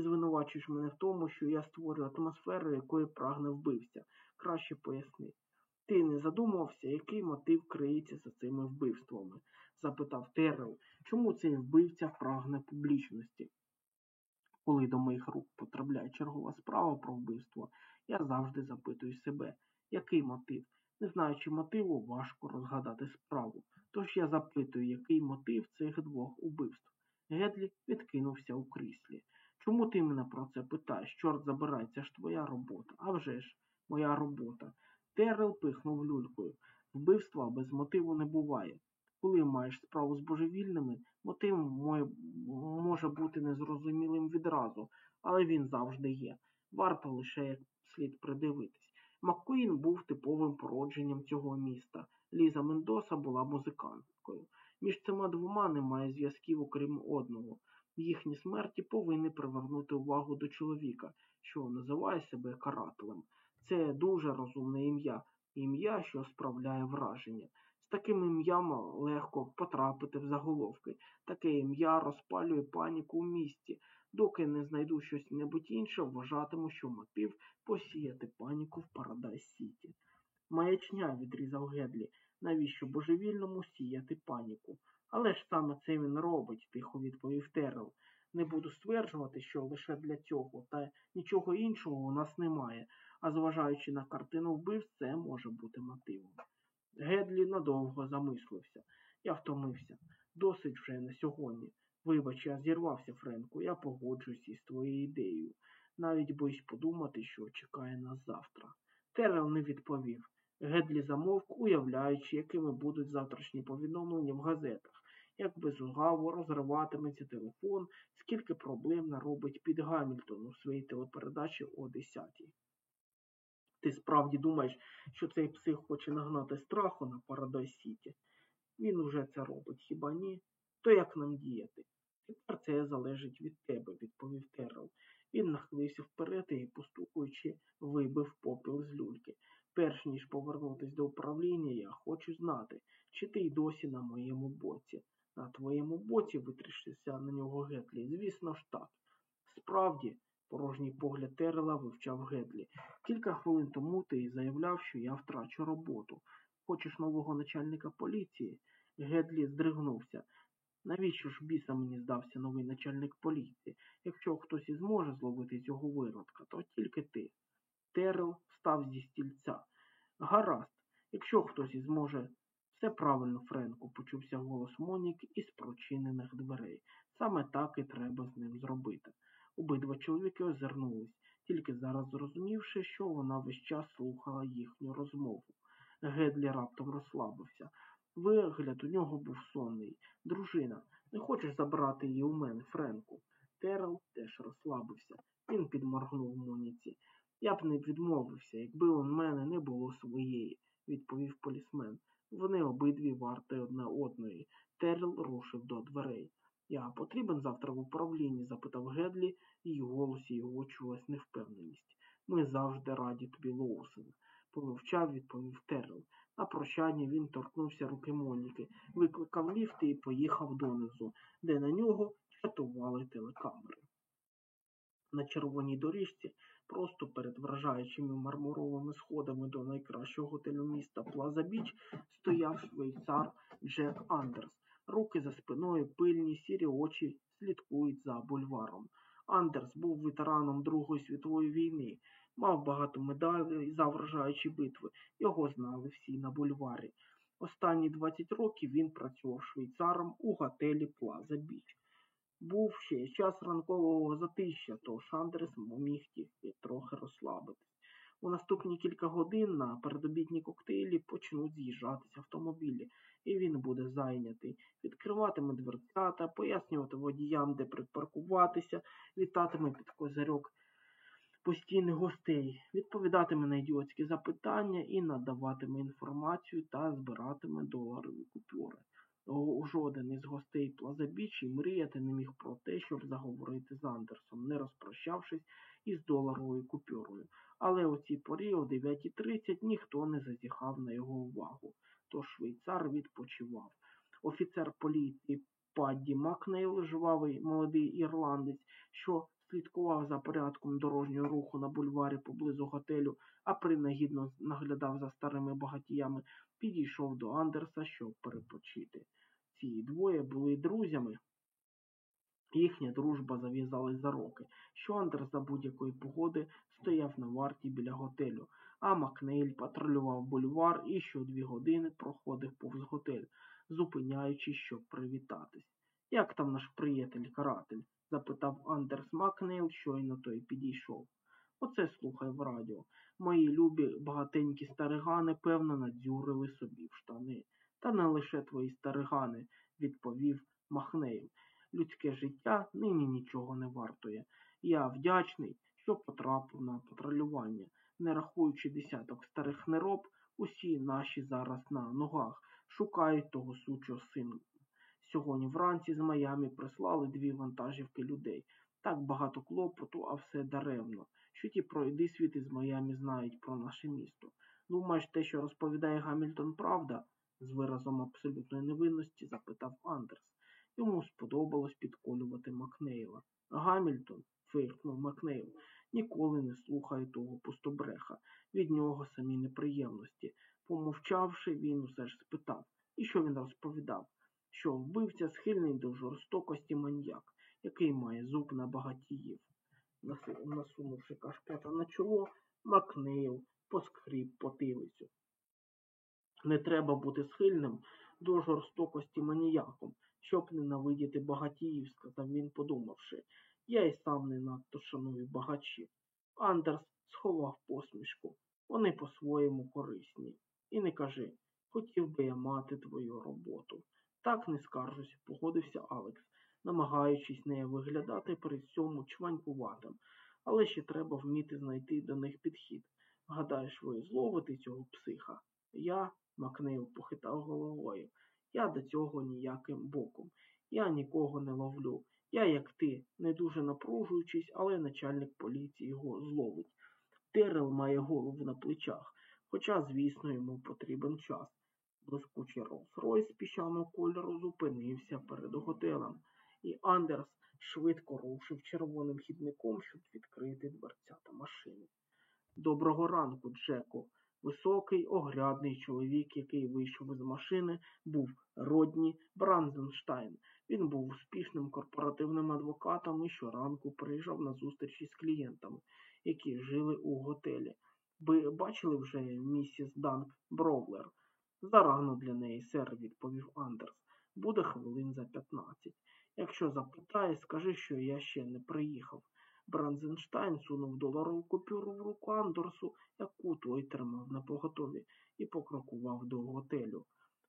Ти звинувачуєш мене в тому, що я створюю атмосферу, якої прагне вбивця. Краще поясни. Ти не задумувався, який мотив криється за цими вбивствами? запитав Террел. Чому цей вбивця прагне публічності? Коли до моїх рук потрапляє чергова справа про вбивство, я завжди запитую себе, який мотив? Не знаючи мотиву, важко розгадати справу. Тож я запитую, який мотив цих двох убивств. Гедлі відкинувся у кріслі. Чому ти мене про це питаєш? Чорт забирай, це ж твоя робота. А вже ж, моя робота. Террел пихнув люлькою. Вбивства без мотиву не буває. Коли маєш справу з божевільними, мотив може бути незрозумілим відразу, але він завжди є. Варто лише як слід придивитись. Маккуїн був типовим породженням цього міста. Ліза Мендоса була музиканткою. Між цими двома немає зв'язків, окрім одного. Їхні смерті повинні привернути увагу до чоловіка, що називає себе карателем. Це дуже розумне ім'я, ім'я, що справляє враження. З таким ім'ям легко потрапити в заголовки. Таке ім'я розпалює паніку у місті. Доки не знайду щось небудь інше, вважатиму, що мотив посіяти паніку в Парадайз Сіті. Маячня, відрізав Гедлі, навіщо божевільному сіяти паніку? Але ж саме це він робить, тихо відповів Террел. Не буду стверджувати, що лише для цього, та нічого іншого у нас немає, а зважаючи на картину вбивств, це може бути мотивом. Гедлі надовго замислився. Я втомився. Досить вже на сьогодні. Вибач, я зірвався, Френку, я погоджуюсь із твоєю ідеєю. Навіть боюсь подумати, що чекає нас завтра. Террел не відповів. Гедлі замовк, уявляючи, якими будуть завтрашні повідомлення в газетах, як безугаво розриватиметься телефон, скільки проблем наробить під Гамільтон у своїй телепередачі о 10 Ти справді думаєш, що цей псих хоче нагнати страху на Парадайз Сіті? Він уже це робить, хіба ні? То як нам діяти? Тепер це залежить від тебе, відповів Террел. Він нахилився вперед і, постукуючи, вибив попіл з люльки. Перш ніж повернутися до управління, я хочу знати, чи ти й досі на моєму боці. На твоєму боці витрішився на нього Гетлі. Звісно ж так. Справді, порожній погляд Террела вивчав Гетлі. Кілька хвилин тому ти заявляв, що я втрачу роботу. Хочеш нового начальника поліції? Гедлі здригнувся. Навіщо ж біса мені здався новий начальник поліції? Якщо хтось і зможе зловити цього виродка, то тільки ти. Терел встав зі стільця. Гаразд, якщо хтось і зможе. Все правильно, Френку, почувся голос Моніки із прочинених дверей. Саме так і треба з ним зробити. Обидва чоловіки озирнулись, тільки зараз зрозумівши, що вона весь час слухала їхню розмову. Гедлі раптом розслабився. Вигляд у нього був сонний. Дружина, не хочеш забрати її у мене, Френку? Терел теж розслабився. Він підморгнув Моніці. Я б не відмовився, якби у мене не було своєї, відповів полісмен. Вони обидві варти одне одної. Терел рушив до дверей. Я потрібен завтра в управлінні? запитав Гедлі, і в голосі його чулась невпевненість. Ми завжди раді тобі, Лоусен. Помовчав, відповів Терел. На прощання він торкнувся руки Моніки, викликав ліфти і поїхав донизу, де на нього чатували телекамери. На червоній доріжці, просто перед вражаючими мармуровими сходами до найкращого готелю міста Плаза Біч, стояв швейцар Джек Андерс. Руки за спиною пильні, сірі очі слідкують за бульваром. Андерс був ветераном Другої світової війни, мав багато медалей за вражаючі битви. Його знали всі на бульварі. Останні 20 років він працював швейцаром у готелі Плаза Біч. Був ще час ранкового затища, тож Андрес міг трохи розслабитись. У наступні кілька годин на передобідні коктейлі почнуть з'їжджатися автомобілі, і він буде зайнятий. Відкриватиме дверцята, пояснювати водіям, де припаркуватися, літатиме під козирьок постійних гостей, відповідатиме на ідіотські запитання і надаватиме інформацію та збиратиме доларові купюри. Жоден із гостей Плазабічі мріяти не міг про те, щоб заговорити з Андерсом, не розпрощавшись із доларовою купюрою. Але у цій порі о 9.30 ніхто не зазіхав на його увагу, тож швейцар відпочивав. Офіцер поліції Падді Макнейл, жвавий молодий ірландець, що слідкував за порядком дорожнього руху на бульварі поблизу готелю, а принагідно наглядав за старими багатіями, підійшов до Андерса, щоб перепочити. Ці двоє були друзями. Їхня дружба зав'язалась за роки, що Андерс за будь-якої погоди стояв на варті біля готелю, а Макнейль патрулював бульвар і щодві години проходив повз готель, зупиняючись, щоб привітатись. Як там наш приятель-каратель? запитав Андерс Макнейл, щойно той підійшов. Оце слухав радіо. Мої любі багатенькі старигани, певно, надзюрили собі в штани. Та не лише твої старигани, відповів Макнейл. Людське життя нині нічого не вартує. Я вдячний, що потрапив на патрулювання. Не рахуючи десяток старих нероб, усі наші зараз на ногах шукають того сучого сину. Сьогодні вранці з Майамі прислали дві вантажівки людей. Так багато клопоту, а все даремно. Що ті пройди світи з Майамі знають про наше місто. Думаєш, те, що розповідає Гамільтон, правда? з виразом абсолютної невинності запитав Андерс. Йому сподобалось підколювати Макнейла. Гамільтон, фиркнув Макнейл, ніколи не слухає того пустобреха. Від нього самі неприємності. Помовчавши, він усе ж спитав, і що він розповідав, що вбивця схильний до жорстокості маньяк, який має зуб на багатіїв. Насунувши кашкета на чоло, Макнейл поскріб потилицю. Не треба бути схильним до жорстокості маніяком, щоб ненавидіти багатіїв, сказав він, подумавши. Я й сам не надто шаную багачів. Андерс сховав посмішку. Вони по-своєму корисні. І не кажи, хотів би я мати твою роботу. Так не скаржусь, погодився Алекс, намагаючись не виглядати при цьому чванькуватим, але ще треба вміти знайти до них підхід. Гадаєш, ви зловите цього психа? Я, Макнейл похитав головою, я до цього ніяким боком. Я нікого не ловлю. Я, як ти, не дуже напружуючись, але начальник поліції його зловить. Терел має голову на плечах, хоча, звісно, йому потрібен час. Блискучий Роллс-Ройс піщаного кольору зупинився перед готелем, і Андерс швидко рушив червоним хідником, щоб відкрити дверцята машини. Доброго ранку, Джеку. Високий, огрядний чоловік, який вийшов із машини, був Родні Бранзенштайн. Він був успішним корпоративним адвокатом і щоранку приїжджав на зустрічі з клієнтами, які жили у готелі. Ви бачили вже місіс Данк Бровлер? Зарано для неї, сер, відповів Андерс. Буде хвилин за п'ятнадцять. Якщо запитає, скажи, що я ще не приїхав. Бранзенштайн сунув доларову купюру в руку Андерсу, яку той тримав на поготові, і покрокував до готелю.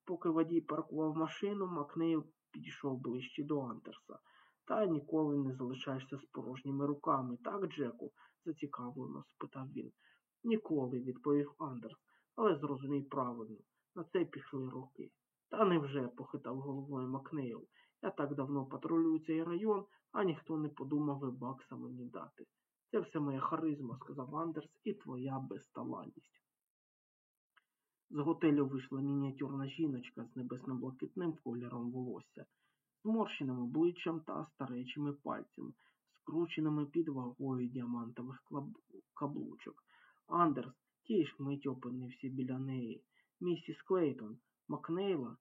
Поки водій паркував машину, Макнейл підійшов ближче до Андерса. Ти ніколи не залишаєшся з порожніми руками, так, Джеку? зацікавлено спитав він. Ніколи, відповів Андерс, але зрозумій правильно, на це пішли роки. Та невже, похитав головою Макнейл. Я так давно патрулюю цей район, а ніхто не подумав і бакса мені дати. Це все моя харизма, сказав Андерс, і твоя безталанність. З готелю вийшла мініатюрна жіночка з небесно-блакитним кольором волосся, зморщеним обличчям та старечими пальцями, скрученими під вагою діамантових каблучок. Андерс тієї ж миті опинився біля неї. Місіс Клейтон, Макнейла,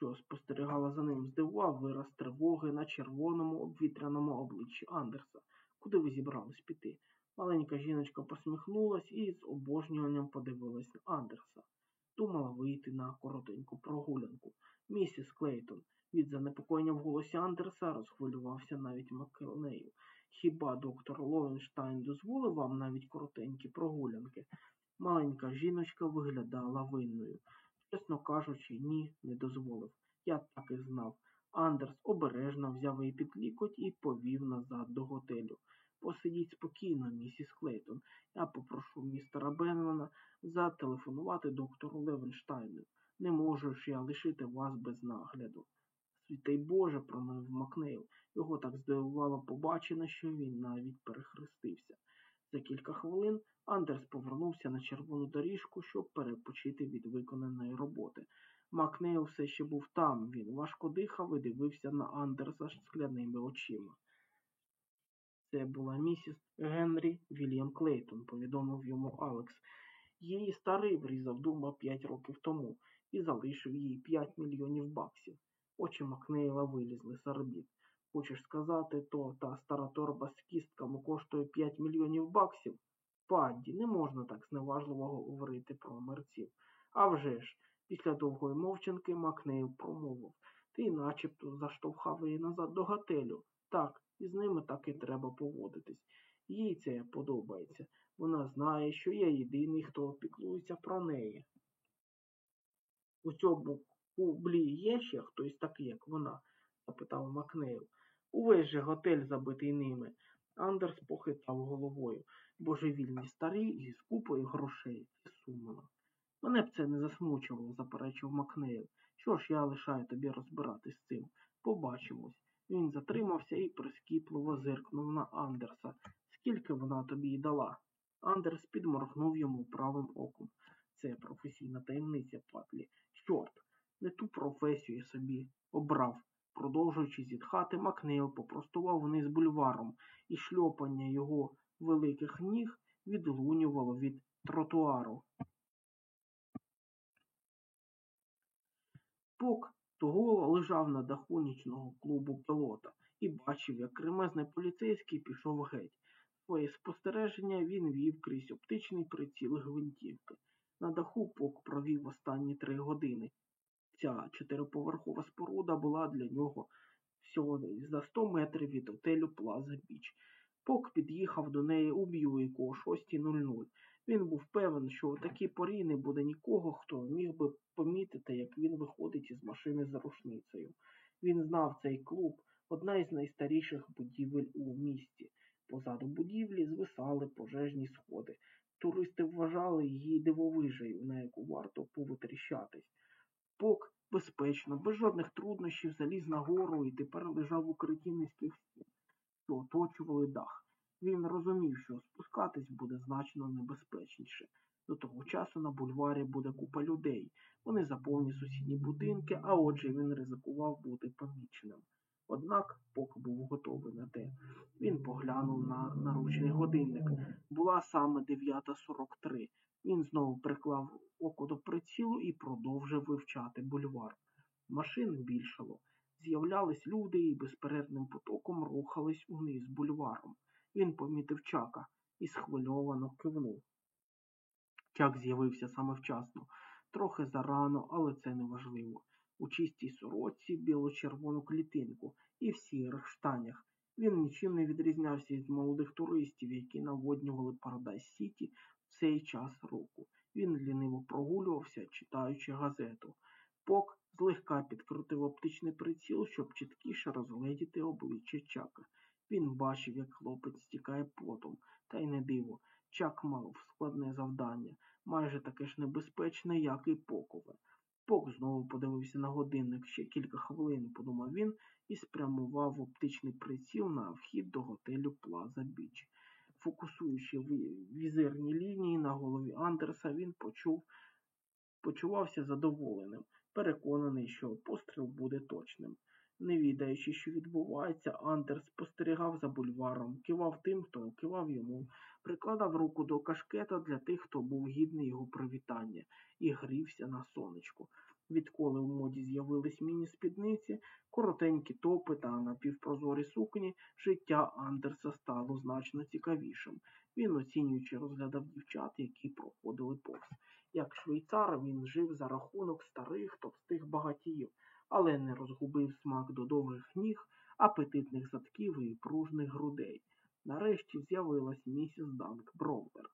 що спостерігала за ним, здивував вираз тривоги на червоному обвітряному обличчі Андерса. Куди ви зібрались піти? Маленька жіночка посміхнулась і з обожнюванням подивилась на Андерса. Думала вийти на коротеньку прогулянку. Місіс Клейтон. Від занепокоєння в голосі Андерса розхвилювався навіть Маккелнею. Хіба доктор Лоенштайн дозволив вам навіть коротенькі прогулянки? Маленька жіночка виглядала винною. Чесно кажучи, ні, не дозволив. Я так і знав. Андерс обережно взяв її під лікоть і повів назад до готелю. Посидіть спокійно, місіс Клейтон. Я попрошу містера Беннона зателефонувати доктору Левенштайну. Не можу ж я лишити вас без нагляду. Святий Боже, промовив Макнейл. Його так здивувало побачене, що він навіть перехрестився. За кілька хвилин Андерс повернувся на червону доріжку, щоб перепочити від виконаної роботи. Макнейл все ще був там. Він важко дихав і дивився на Андерса скляними очима. Це була місіс Генрі Вільям Клейтон, повідомив йому Алекс. Її старий врізав дума п'ять років тому і залишив їй п'ять мільйонів баксів. Очі Макнейла вилізли з орбіт. Хочеш сказати, то та стара торба з кістками коштує 5 мільйонів баксів? Падді, не можна так зневажливо говорити про мерців. А вже ж, після довгої мовчанки Макнейл промовив. Ти начебто заштовхав її назад до готелю. Так, і з ними так і треба поводитись. Їй це подобається. Вона знає, що я єдиний, хто піклується про неї. У цьому кублі є ще хтось такий, як вона? запитав Макнейл. Увесь же готель забитий ними. Андерс похитав головою. Божевільний старий із купою грошей і сумно. Мене б це не засмучувало, заперечив Макнейл. Що ж я лишаю тобі розбиратись з цим? Побачимось. Він затримався і прискіпливо зиркнув на Андерса. Скільки вона тобі й дала? Андерс підморгнув йому правим оком. Це професійна таємниця, Патлі. Чорт, не ту професію собі обрав. Продовжуючи зітхати, Макнейл попростував вниз бульваром, і шльопання його великих ніг відлунювало від тротуару. Пок того лежав на даху нічного клубу пілота і бачив, як кремезний поліцейський пішов геть. Своє спостереження він вів крізь оптичний приціл гвинтівки. На даху Пок провів останні три години. Ця чотириповерхова споруда була для нього всього за 100 метрів від отелю Плаза Біч. Пок під'їхав до неї у Б'юіку о 6.00. Він був певен, що у такій порі не буде нікого, хто міг би помітити, як він виходить із машини за рушницею. Він знав цей клуб, одна із найстаріших будівель у місті. Позаду будівлі звисали пожежні сходи. Туристи вважали її дивовижею, на яку варто повитріщатись. Пок безпечно, без жодних труднощів заліз на гору і тепер лежав у укритті низьких стін, що оточували дах. Він розумів, що спускатись буде значно небезпечніше. До того часу на бульварі буде купа людей. Вони заповнять сусідні будинки, а отже він ризикував бути поміченим. Однак Пок був готовий на те. Він поглянув на наручний годинник. Була саме 9.43. Він знову приклав око до прицілу і продовжив вивчати бульвар. Машин більшало. З'являлись люди і безперервним потоком рухались униз бульваром. Він помітив чака і схвильовано кивнув. Чак з'явився саме вчасно, трохи зарано, але це не важливо. У чистій сорочці біло-червону клітинку і в сірих штанях. Він нічим не відрізнявся від молодих туристів, які наводнювали Парадайз Сіті цей час року. Він ліниво прогулювався, читаючи газету. Пок злегка підкрутив оптичний приціл, щоб чіткіше розгледіти обличчя Чака. Він бачив, як хлопець стікає потом, та й не диво. Чак мав складне завдання, майже таке ж небезпечне, як і покове. Пок знову подивився на годинник ще кілька хвилин, подумав він, і спрямував оптичний приціл на вхід до готелю Плаза Біч. Фокусуючи візирні лінії на голові Андерса, він почув, почувався задоволеним, переконаний, що постріл буде точним. Не відаючи, що відбувається, Андерс спостерігав за бульваром, кивав тим, хто кивав йому, прикладав руку до кашкета для тих, хто був гідний його привітання, і грівся на сонечку. Відколи в моді з'явились міні-спідниці, коротенькі топи та напівпрозорі сукні, життя Андерса стало значно цікавішим. Він, оцінюючи, розглядав дівчат, які проходили повз. Як швейцар, він жив за рахунок старих товстих багатіїв, але не розгубив смак до довгих ніг, апетитних задків і пружних грудей. Нарешті з'явилась місіс Данк Броудер.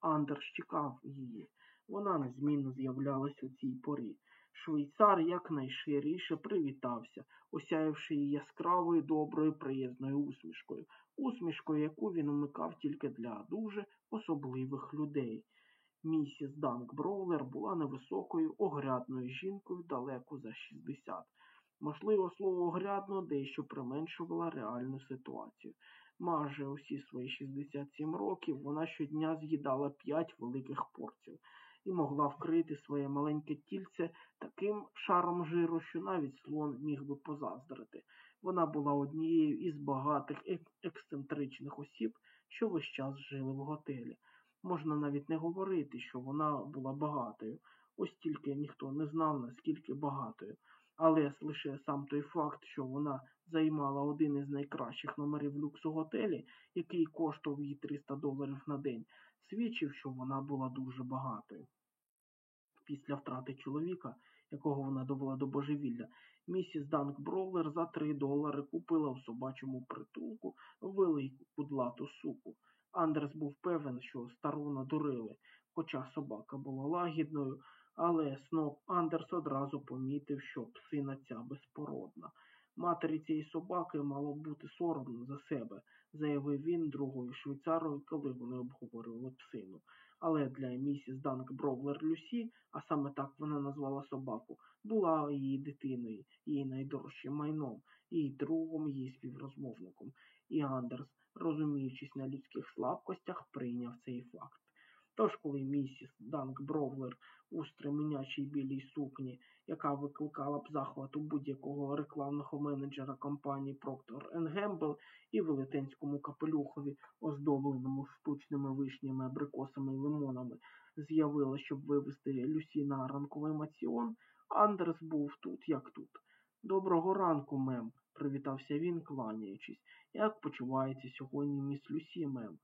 Андерс чекав її. Вона незмінно з'являлась у цій порі. Швейцар якнайширіше привітався, осяявши її яскравою, доброю, приєзною усмішкою, усмішкою, яку він умикав тільки для дуже особливих людей. Місіс Данк Броулер була невисокою, огрядною жінкою далеко за 60. Можливо, слово огрядно дещо применшувала реальну ситуацію. Майже усі свої 67 років вона щодня з'їдала 5 великих порцій і могла вкрити своє маленьке тільце таким шаром жиру, що навіть слон міг би позаздрити. Вона була однією із багатих ек- ексцентричних осіб, що весь час жили в готелі. Можна навіть не говорити, що вона була багатою, ось тільки ніхто не знав, наскільки багатою. Але лише сам той факт, що вона займала один із найкращих номерів люксу готелі, який коштував їй 300 доларів на день, свідчив, що вона була дуже багатою. Після втрати чоловіка, якого вона довела до божевілля, місіс Данк Броулер за 3 долари купила в собачому притулку велику кудлату суку. Андерс був певен, що стару надурили, хоча собака була лагідною, але сноб Андерс одразу помітив, що псина ця безпородна. Матері цієї собаки мало бути соромно за себе, заявив він другою швейцарою, коли вони обговорювали псину. Але для місіс Данк Бровлер Люсі, а саме так вона назвала собаку, була її дитиною, її найдорожчим майном, її другом, її співрозмовником. І Андерс, розуміючись на людських слабкостях, прийняв цей факт. Тож, коли місіс Данк Бровлер у стременячій білій сукні, яка викликала б захват у будь-якого рекламного менеджера компанії Procter Gamble і велетенському капелюхові, оздобленому штучними вишнями, абрикосами і лимонами, з'явила, щоб вивести Люсі на ранковий маціон, Андерс був тут, як тут. Доброго ранку, мем, привітався він, кланяючись. Як почувається сьогодні міс Люсі, мем?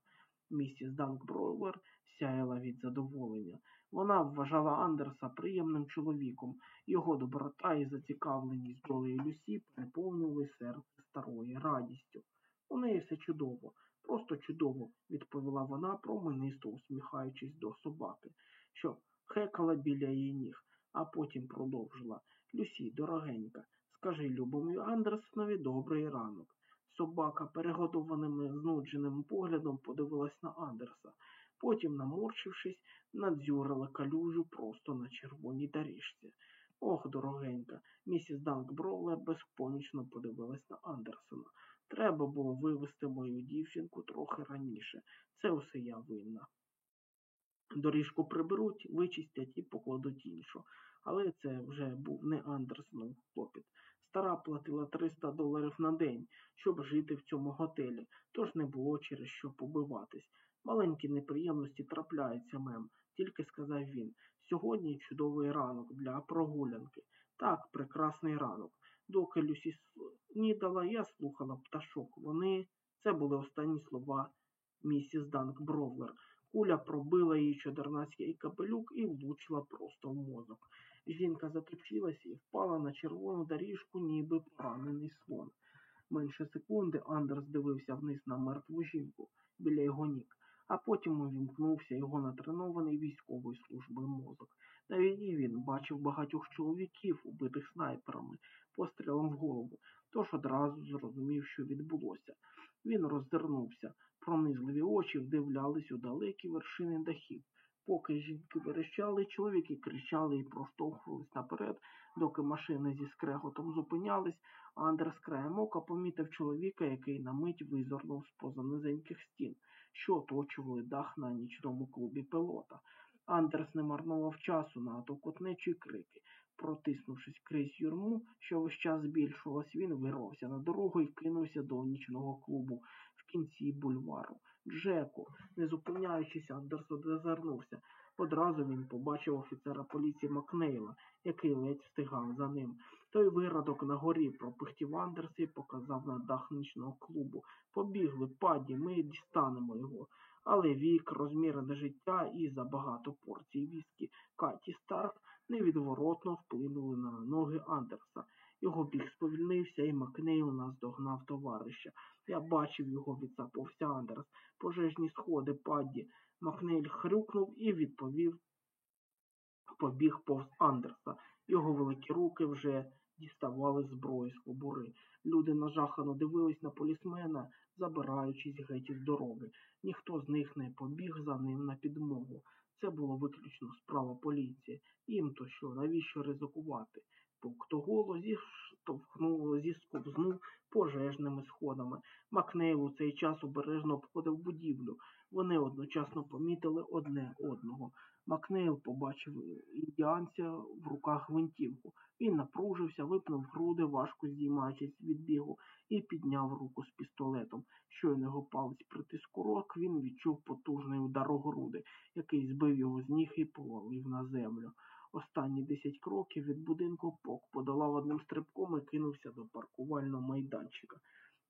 Місіс Данк Бройлер сяяла від задоволення. Вона вважала Андерса приємним чоловіком. Його доброта і зацікавленість долею Люсі переповнювали серце старої радістю. У неї все чудово, просто чудово, відповіла вона, променисто усміхаючись до собаки, що хекала біля її ніг, а потім продовжила. Люсі, дорогенька, скажи любому Андерсонові добрий ранок. Собака перегодованим знудженим поглядом подивилась на Андерса. Потім, наморщившись, надзюрила калюжу просто на червоній доріжці. Ох, дорогенька, місіс Данк Броулер безпомічно подивилась на Андерсона. Треба було вивезти мою дівчинку трохи раніше. Це усе я винна. Доріжку приберуть, вичистять і покладуть іншу. Але це вже був не Андерсонов клопіт. Стара платила 300 доларів на день, щоб жити в цьому готелі, тож не було через що побиватись. Маленькі неприємності трапляються, мем, тільки сказав він. Сьогодні чудовий ранок для прогулянки. Так, прекрасний ранок. Доки Люсі снідала, я слухала пташок. Вони це були останні слова місіс Данк Бровлер. Куля пробила її чодернацький капелюк і влучила просто в мозок. Жінка затопчилася і впала на червону доріжку, ніби поранений слон. Менше секунди Андерс дивився вниз на мертву жінку біля його ніг, а потім увімкнувся його натренований військової служби мозок. На війні він бачив багатьох чоловіків, убитих снайперами, пострілом в голову, тож одразу зрозумів, що відбулося. Він роззирнувся, пронизливі очі вдивлялись у далекі вершини дахів. Поки жінки верещали, чоловіки кричали і проштовхувались наперед, доки машини зі скреготом зупинялись, Андерс краєм ока помітив чоловіка, який на мить визирнув з-поза низеньких стін, що оточували дах на нічному клубі пилота. Андерс не марнував часу на атокотнечі крики. Протиснувшись крізь юрму, що весь час збільшувалась, він вирвався на дорогу і кинувся до нічного клубу в кінці бульвару. Джеку, не зупиняючись, Андерс озирнувся. Одразу він побачив офіцера поліції Макнейла, який ледь встигав за ним. Той виродок на горі пропихтів Андерс і показав на дах нічного клубу. Побігли, паді, ми дістанемо його. Але вік, розмірене життя і забагато порцій віскі Каті Старк невідворотно вплинули на ноги Андерса. Його біг сповільнився, і Макнейл наздогнав товариша. Я бачив його, відсапався Андерс. Пожежні сходи, падді. Макнейль хрюкнув і відповів, побіг повз Андерса. Його великі руки вже діставали зброї з кобури. Люди нажахано дивились на полісмена, забираючись геть із дороги. Ніхто з них не побіг за ним на підмогу. Це було виключно справа поліції. Їм то що, навіщо ризикувати? Пуктоголо зіштовхнуло, зісковзнув пожежними сходами. Макнейл у цей час обережно обходив будівлю. Вони одночасно помітили одне одного. Макнейл побачив індіанця в руках гвинтівку. Він напружився, випнув груди, важко здіймаючись від бігу, і підняв руку з пістолетом. Щойно його палець притиск курок, він відчув потужний удар у груди, який збив його з ніг і повалив на землю. Останні десять кроків від будинку Пок подолав одним стрибком і кинувся до паркувального майданчика.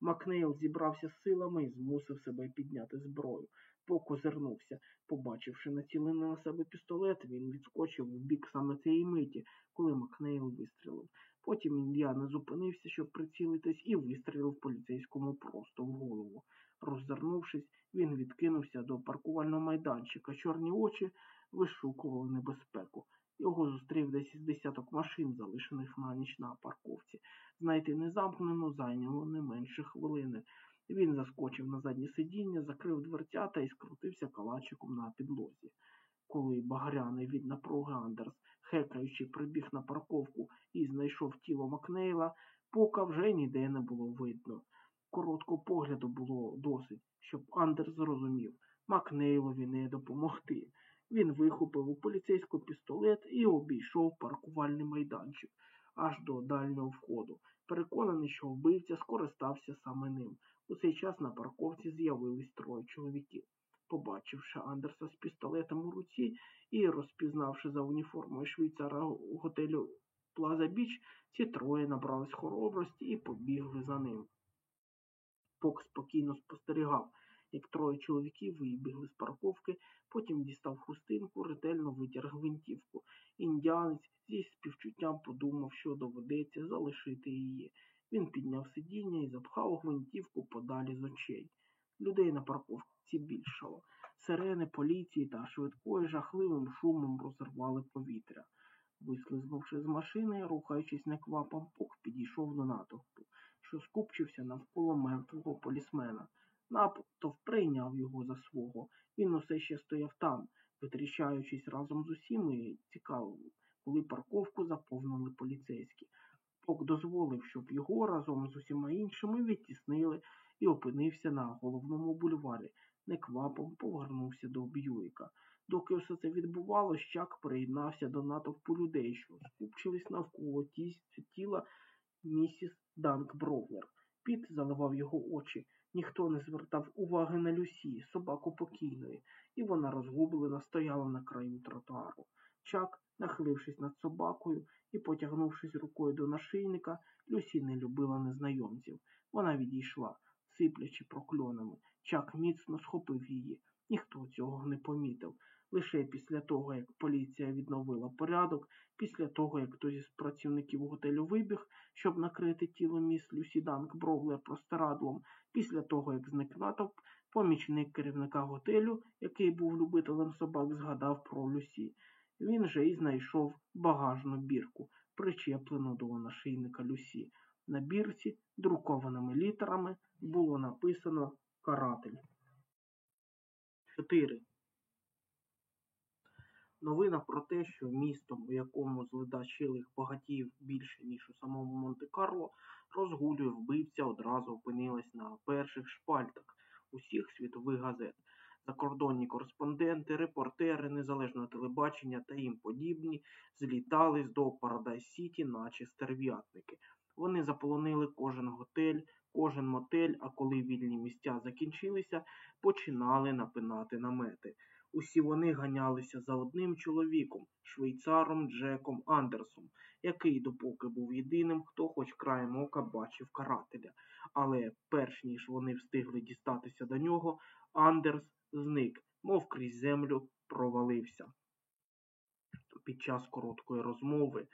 Макнейл зібрався з силами і змусив себе підняти зброю. Пок озирнувся. Побачивши націлений на себе пістолет, він відскочив в бік саме цієї миті, коли Макнейл вистрілив. Потім індіана зупинився, щоб прицілитись, і вистрілив поліцейському просто в голову. Роззирнувшись, він відкинувся до паркувального майданчика. Чорні очі вишукували небезпеку. Його зустрів десь із десяток машин, залишених на ніч на парковці. Знайти незамкнену зайняло не менше хвилини. Він заскочив на заднє сидіння, закрив дверцята і скрутився калачиком на підлозі. Коли багряний від напруги Андерс, хекаючи, прибіг на парковку і знайшов тіло Макнейла, пока вже ніде не було видно. Короткого погляду було досить, щоб Андерс зрозумів, Макнейлові не допомогти. Він вихопив у поліцейського пістолет і обійшов паркувальний майданчик аж до дальнього входу, переконаний, що вбивця скористався саме ним. У цей час на парковці з'явились троє чоловіків. Побачивши Андерса з пістолетом у руці і розпізнавши за уніформою швейцара готелю Плаза Біч, ці троє набрались хоробрості і побігли за ним. Пок спокійно спостерігав, як троє чоловіків вибігли з парковки, потім дістав хустинку, ретельно витяг гвинтівку. Індіанець зі співчуттям подумав, що доведеться залишити її. Він підняв сидіння і запхав гвинтівку подалі з очей. Людей на парковці більшало. Сирени поліції та швидкої жахливим шумом розірвали повітря. Вислизнувши з машини, рухаючись неквапом, Пук підійшов до натовпу, що скупчився навколо мертвого полісмена. Натовп прийняв його за свого. Він усе ще стояв там, витріщаючись разом з усіми, цікаво, коли парковку заповнили поліцейські. Пок дозволив, щоб його разом з усіма іншими відтіснили і опинився на головному бульварі. Неквапом повернувся до Б'юїка. Доки все це відбувалося, Чак приєднався до натовпу людей, що скупчились навколо тіла місіс Данк Бровлер. Піт заливав його очі. Ніхто не звертав уваги на Люсі, собаку покійної, і вона розгублена стояла на краю тротуару. Чак, нахилившись над собакою і потягнувшись рукою до нашийника, Люсі не любила незнайомців. Вона відійшла, сиплячи прокльонами. Чак міцно схопив її. Ніхто цього не помітив. Лише після того, як поліція відновила порядок, після того, як хтось із працівників готелю вибіг, щоб накрити тіло міс Люсі Данк Бровлер простирадлом, після того, як зник натовп, помічник керівника готелю, який був любителем собак, згадав про Люсі. Він же й знайшов багажну бірку, причеплену до нашийника Люсі. На бірці, друкованими літерами, було написано Каратель. 4. Новина про те, що містом, у якому зледачилих багатіїв більше, ніж у самому Монте-Карло, розгулює вбивця, одразу опинилась на перших шпальтах усіх світових газет. Закордонні кореспонденти, репортери незалежного телебачення та їм подібні злітались до Парадайз Сіті, наче стерв'ятники. Вони заполонили кожен готель, кожен мотель, а коли вільні місця закінчилися, починали напинати намети. Усі вони ганялися за одним чоловіком, швейцаром Джеком Андерсом, який допоки був єдиним, хто хоч краєм ока бачив карателя. Але перш ніж вони встигли дістатися до нього, Андерс зник, мов крізь землю провалився. Під час короткої розмови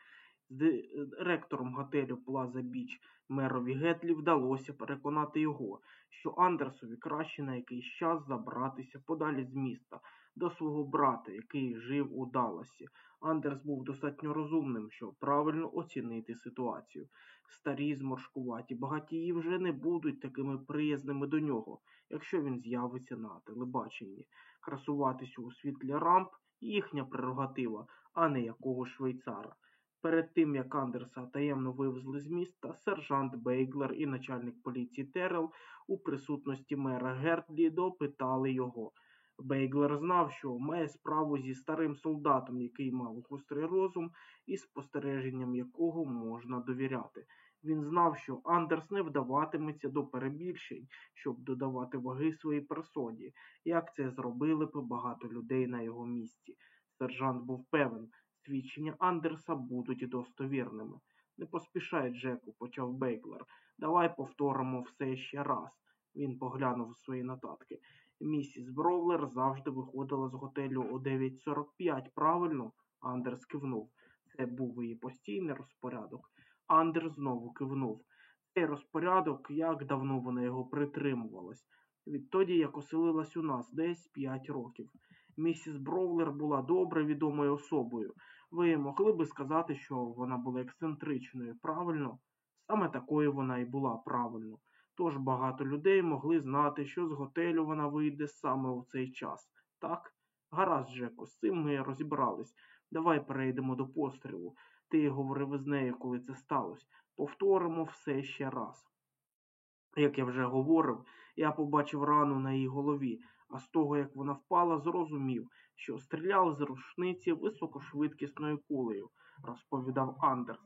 з директором готелю Плаза Біч мерові Гетлі вдалося переконати його, що Андерсові краще на якийсь час забратися подалі з міста до свого брата, який жив у Далласі. Андерс був достатньо розумним, щоб правильно оцінити ситуацію. Старі зморшкуваті багатії вже не будуть такими приязними до нього, якщо він з'явиться на телебаченні. Красуватися у світлі рамп їхня прерогатива, а не якого швейцара. Перед тим, як Андерса таємно вивезли з міста, сержант Бейглер і начальник поліції Терел у присутності мера Гертлі допитали його. Бейглер знав, що має справу зі старим солдатом, який мав гострий розум і спостереженням якого можна довіряти. Він знав, що Андерс не вдаватиметься до перебільшень, щоб додавати ваги своїй персоні, як це зробили б багато людей на його місці. Сержант був певен, свідчення Андерса будуть достовірними. Не поспішай, Джеку, почав Бейглер. Давай повторимо все ще раз. Він поглянув свої нотатки. Місіс Бровлер завжди виходила з готелю о 9.45, правильно? Андерс кивнув. Це був її постійний розпорядок. Андерс знову кивнув. Цей розпорядок, як давно вона його притримувалась. Відтоді, як оселилась у нас, десь п'ять років. Місіс Бровлер була добре відомою особою. Ви могли би сказати, що вона була ексцентричною, правильно? Саме такою вона і була правильно. Тож багато людей могли знати, що з готелю вона вийде саме у цей час. Так? Гаразд, Джеко, з цим ми розібрались. Давай перейдемо до пострілу. Ти говорив із нею, коли це сталося. Повторимо все ще раз. Як я вже говорив, я побачив рану на її голові, а з того, як вона впала, зрозумів, що стріляв з рушниці високошвидкісною кулею, розповідав Андерс.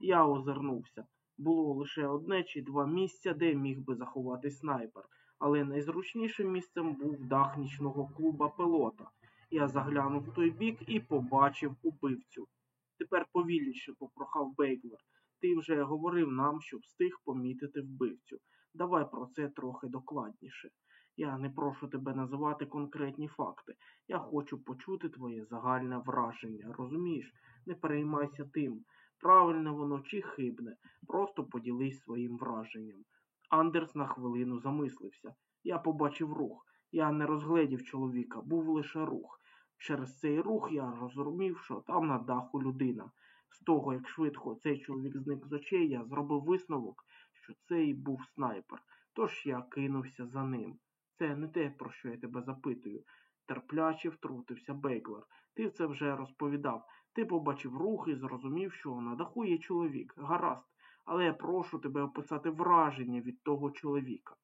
Я озирнувся. Було лише одне чи два місця, де міг би заховати снайпер, але найзручнішим місцем був дах нічного клуба пилота. Я заглянув в той бік і побачив убивцю. Тепер повільніше попрохав Бейглер. Ти вже говорив нам, що встиг помітити вбивцю. Давай про це трохи докладніше. Я не прошу тебе називати конкретні факти. Я хочу почути твоє загальне враження. Розумієш? Не переймайся тим, правильне воно чи хибне. Просто поділись своїм враженням. Андерс на хвилину замислився. Я побачив рух. Я не розгледів чоловіка, був лише рух. Через цей рух я розумів, що там на даху людина. З того, як швидко цей чоловік зник з очей, я зробив висновок, що це і був снайпер. Тож я кинувся за ним. Це не те, про що я тебе запитую. Терпляче втрутився Бейглер. Ти це вже розповідав. Ти побачив рух і зрозумів, що на даху є чоловік. Гаразд, але я прошу тебе описати враження від того чоловіка.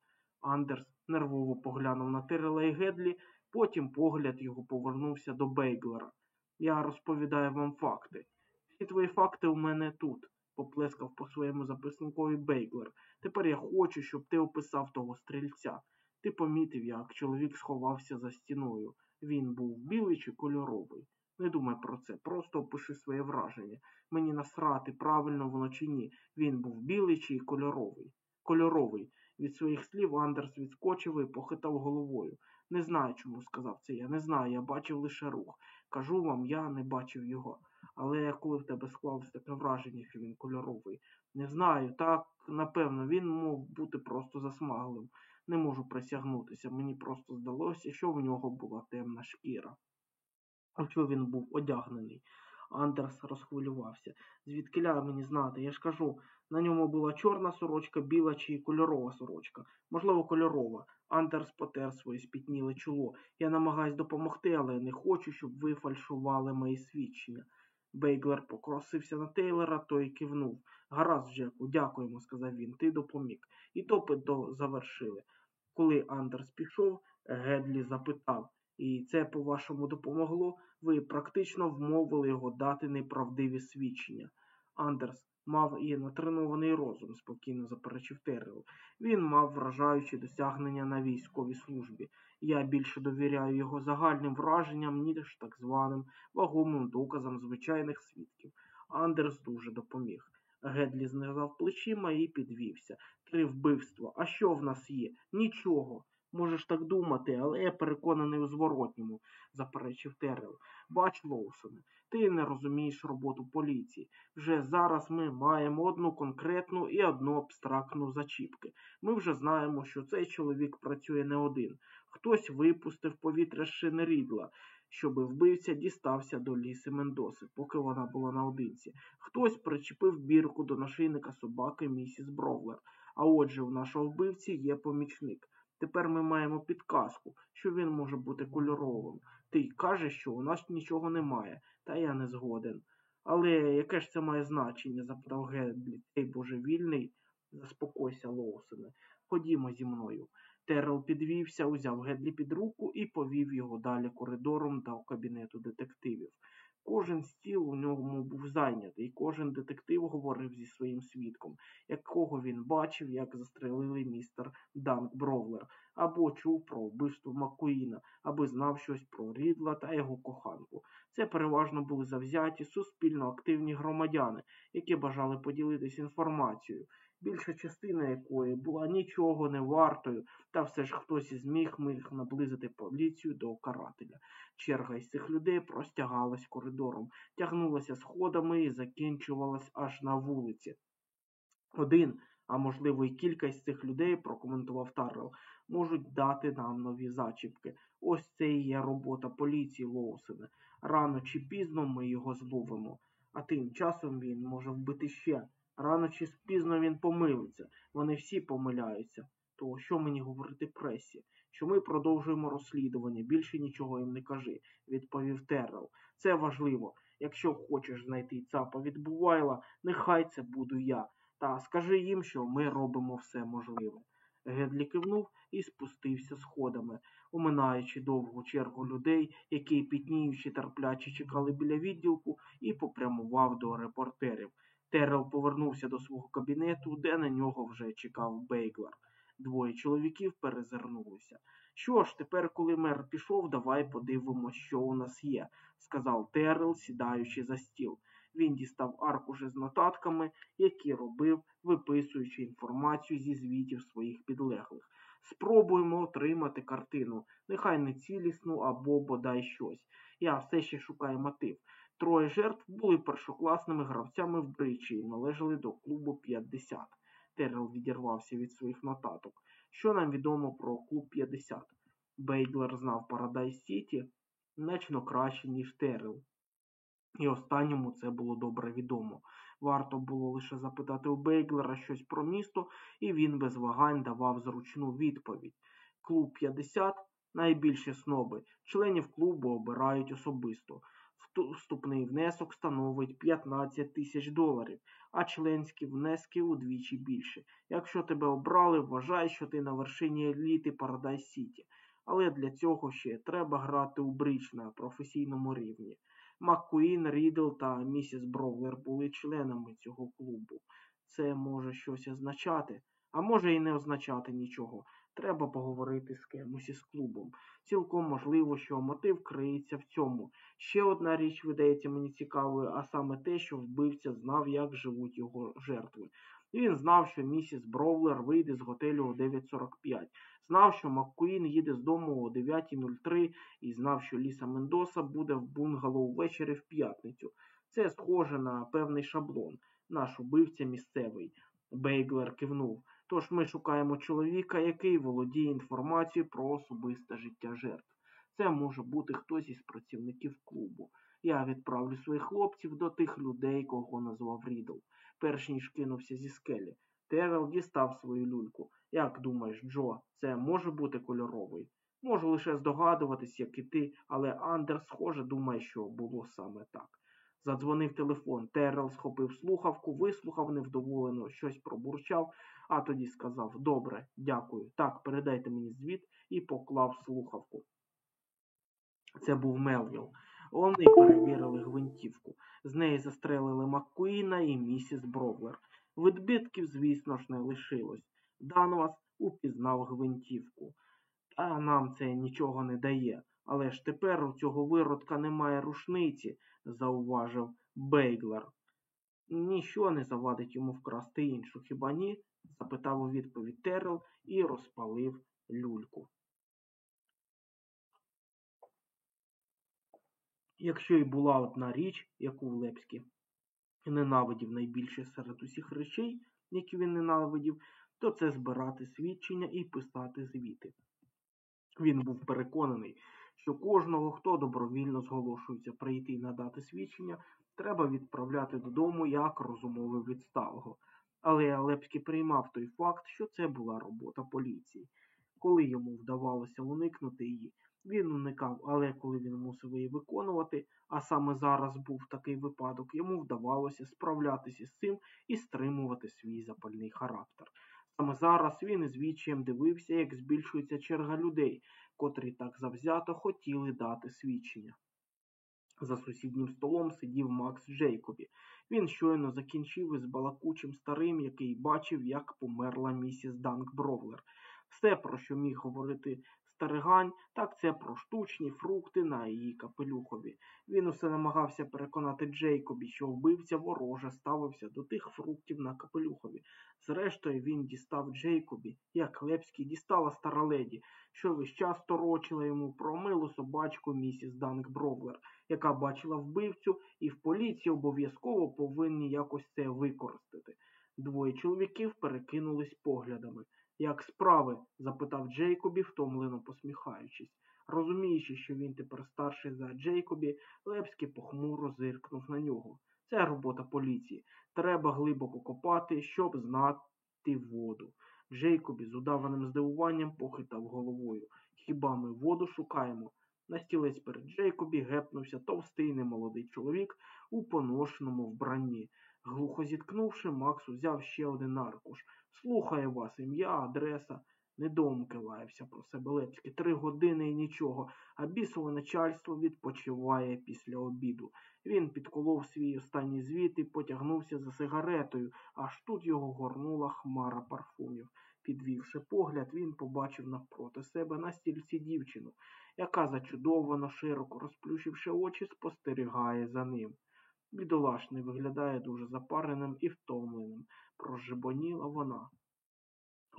Андерс нервово поглянув на Тирела і Гедлі, потім погляд його повернувся до Бейглера. Я розповідаю вам факти. Всі твої факти у мене тут, поплескав по своєму записникові Бейглер. Тепер я хочу, щоб ти описав того стрільця. Ти помітив, як чоловік сховався за стіною. Він був білий чи кольоровий. Не думай про це, просто опиши своє враження. Мені насрати, правильно воно чи ні. Він був білий чи кольоровий. Кольоровий. Від своїх слів Андерс відскочив і похитав головою. Не знаю, чому сказав це. Я не знаю, я бачив лише рух. Кажу вам, я не бачив його. Але коли в тебе склалось таке враження, що він кольоровий, не знаю, так, напевно, він мог бути просто засмаглим. Не можу присягнутися. Мені просто здалося, що в нього була темна шкіра. А що він був одягнений? Андерс розхвилювався. Звідкиля мені знати? Я ж кажу, на ньому була чорна сорочка, біла чи кольорова сорочка. Можливо, кольорова. Андерс потер своє спітніле чоло. Я намагаюсь допомогти, але не хочу, щоб ви фальшували мої свідчення. Бейглер покросився на Тейлора, той кивнув. Гаразд, Джеку, дякуємо, сказав він. Ти допоміг. І допит до завершили. Коли Андерс пішов, Гедлі запитав. І це, по-вашому, допомогло? Ви практично вмовили його дати неправдиві свідчення. Андерс мав і натренований розум, спокійно заперечив Террел. Він мав вражаючі досягнення на військовій службі. Я більше довіряю його загальним враженням, ніж так званим вагомим доказам звичайних свідків. Андерс дуже допоміг. Гедлі знизав плечима і підвівся. Три вбивства. А що в нас є? Нічого. Можеш так думати, але я переконаний у зворотньому, заперечив Террел. Бач, Лоусоне, ти не розумієш роботу поліції. Вже зараз ми маємо одну конкретну і одну абстрактну зачіпки. Ми вже знаємо, що цей чоловік працює не один. Хтось випустив повітря з шини рідла, щоб вбивця дістався до ліси Мендоси, поки вона була наодинці. Хтось причепив бірку до нашийника собаки місіс Бровлер. А отже, у нашого вбивці є помічник. Тепер ми маємо підказку, що він може бути кольоровим. Ти кажеш, що у нас нічого немає, та я не згоден. Але яке ж це має значення? запитав Гедлі. Цей божевільний. Заспокойся, Лоусене. Ходімо зі мною. Террел підвівся, узяв Гедлі під руку і повів його далі коридором до кабінету детективів. Кожен стіл у ньому був зайнятий, кожен детектив говорив зі своїм свідком, якого він бачив, як застрелили містер Данк Бровлер, або чув про вбивство Маккуїна, аби знав щось про Рідла та його коханку. Це переважно були завзяті, суспільно активні громадяни, які бажали поділитись інформацією, більша частина якої була нічого не вартою, та все ж хтось із міг міг наблизити поліцію до карателя. Черга із цих людей простягалась коридором, тягнулася сходами і закінчувалась аж на вулиці. Один, а можливо і кілька із цих людей, прокоментував Таррел, можуть дати нам нові зачіпки. Ось це і є робота поліції Лоусена. Рано чи пізно ми його зловимо, а тим часом він може вбити ще. Рано чи пізно він помилиться. Вони всі помиляються. То що мені говорити пресі? Що ми продовжуємо розслідування, більше нічого їм не кажи, відповів Террел. Це важливо. Якщо хочеш знайти цапа від Бувайла, нехай це буду я. Та скажи їм, що ми робимо все можливе. Гедлі кивнув і спустився сходами, оминаючи довгу чергу людей, які, пітніючи терпляче чекали біля відділку, і попрямував до репортерів. Террел повернувся до свого кабінету, де на нього вже чекав Бейглер. Двоє чоловіків перезирнулися. Що ж, тепер, коли мер пішов, давай подивимось, що у нас є, сказав Террел, сідаючи за стіл. Він дістав аркуші з нотатками, які робив, виписуючи інформацію зі звітів своїх підлеглих. Спробуємо отримати картину, нехай не цілісну або бодай щось. Я все ще шукаю мотив. Троє жертв були першокласними гравцями в бричі і належали до клубу 50. Террел відірвався від своїх нотаток. Що нам відомо про клуб 50? Бейдлер знав Парадайз Сіті значно краще, ніж Террел. І останньому це було добре відомо. Варто було лише запитати у Бейглера щось про місто, і він без вагань давав зручну відповідь. Клуб 50 найбільші сноби. Членів клубу обирають особисто. Вступний внесок становить 15 тисяч доларів, а членські внески удвічі більше. Якщо тебе обрали, вважай, що ти на вершині еліти Парадайз Сіті. Але для цього ще треба грати у бридж на професійному рівні. Маккуїн, Рідл та місіс Бровлер були членами цього клубу. Це може щось означати, а може і не означати нічого. Треба поговорити з кимось із клубу. Цілком можливо, що мотив криється в цьому. Ще одна річ видається мені цікавою, а саме те, що вбивця знав, як живуть його жертви. Він знав, що місіс Бровлер вийде з готелю о 9.45, знав, що Маккуїн їде з дому о 9.03 і знав, що Ліса Мендоса буде в бунгало ввечері в п'ятницю. Це схоже на певний шаблон. Наш убивця місцевий. Бейглер кивнув. Тож ми шукаємо чоловіка, який володіє інформацією про особисте життя жертв. Це може бути хтось із працівників клубу. Я відправлю своїх хлопців до тих людей, кого назвав Рідл, перш ніж кинувся зі скелі. Терел дістав свою люльку. Як думаєш, Джо, це може бути кольоровий? Можу лише здогадуватись, як і ти, але Андер, схоже, думає, що було саме так. Задзвонив телефон. Террел схопив слухавку, вислухав невдоволено, щось пробурчав, а тоді сказав Добре, дякую. Так, передайте мені звіт і поклав слухавку. Це був Мелвіл. Вони перевірили гвинтівку. З неї застрелили Маккуїна і місіс Бровлер. Відбитків, звісно ж, не лишилось. Данвас упізнав гвинтівку. Та нам це нічого не дає. Але ж тепер у цього виродка немає рушниці, зауважив Бейглер. Ніщо не завадить йому вкрасти іншу, хіба ні? Запитав у відповідь Террел і розпалив люльку. Якщо й була одна річ, яку Лепський ненавидів найбільше серед усіх речей, які він ненавидів, то це збирати свідчення і писати звіти. Він був переконаний, що кожного, хто добровільно зголошується прийти і надати свідчення, треба відправляти додому як розумови відсталого. Але Алепський приймав той факт, що це була робота поліції. Коли йому вдавалося уникнути її, він уникав, але коли він мусив її виконувати, а саме зараз був такий випадок, йому вдавалося справлятися з цим і стримувати свій запальний характер. Саме зараз він із відчаєм дивився, як збільшується черга людей, котрі так завзято хотіли дати свідчення. За сусіднім столом сидів Макс Джейкобі. Він щойно закінчив із балакучим старим, який бачив, як померла місіс Данк Бровлер. Все, про що міг говорити старигань, так це про штучні фрукти на її капелюхові. Він усе намагався переконати Джейкобі, що вбивця вороже ставився до тих фруктів на капелюхові. Зрештою, він дістав Джейкобі, як Лепський дістала стара леді, що весь час торочила йому про милу собачку місіс Данк Бровлер, яка бачила вбивцю, і в поліції обов'язково повинні якось це використати. Двоє чоловіків перекинулись поглядами. Як справи? запитав Джейкобі, втомлено посміхаючись. Розуміючи, що він тепер старший за Джейкобі, Лепський похмуро зиркнув на нього. Це робота поліції. Треба глибоко копати, щоб знати воду. Джейкобі з удаваним здивуванням похитав головою. Хіба ми воду шукаємо? На стілець перед Джейкобі гепнувся товстий немолодий чоловік у поношеному вбранні. Глухо зіткнувши, Макс узяв ще один аркуш. Слухаю вас, ім'я, адреса. Недомки лаявся про себе Лепський. Три години і нічого, а бісове начальство відпочиває після обіду. Він підколов свій останній звіт і потягнувся за сигаретою, аж тут його горнула хмара парфумів. Підвівши погляд, він побачив навпроти себе на стільці дівчину, яка зачудовано, широко розплющивши очі, спостерігає за ним. Бідолашний виглядає дуже запареним і втомленим, прожибоніла вона.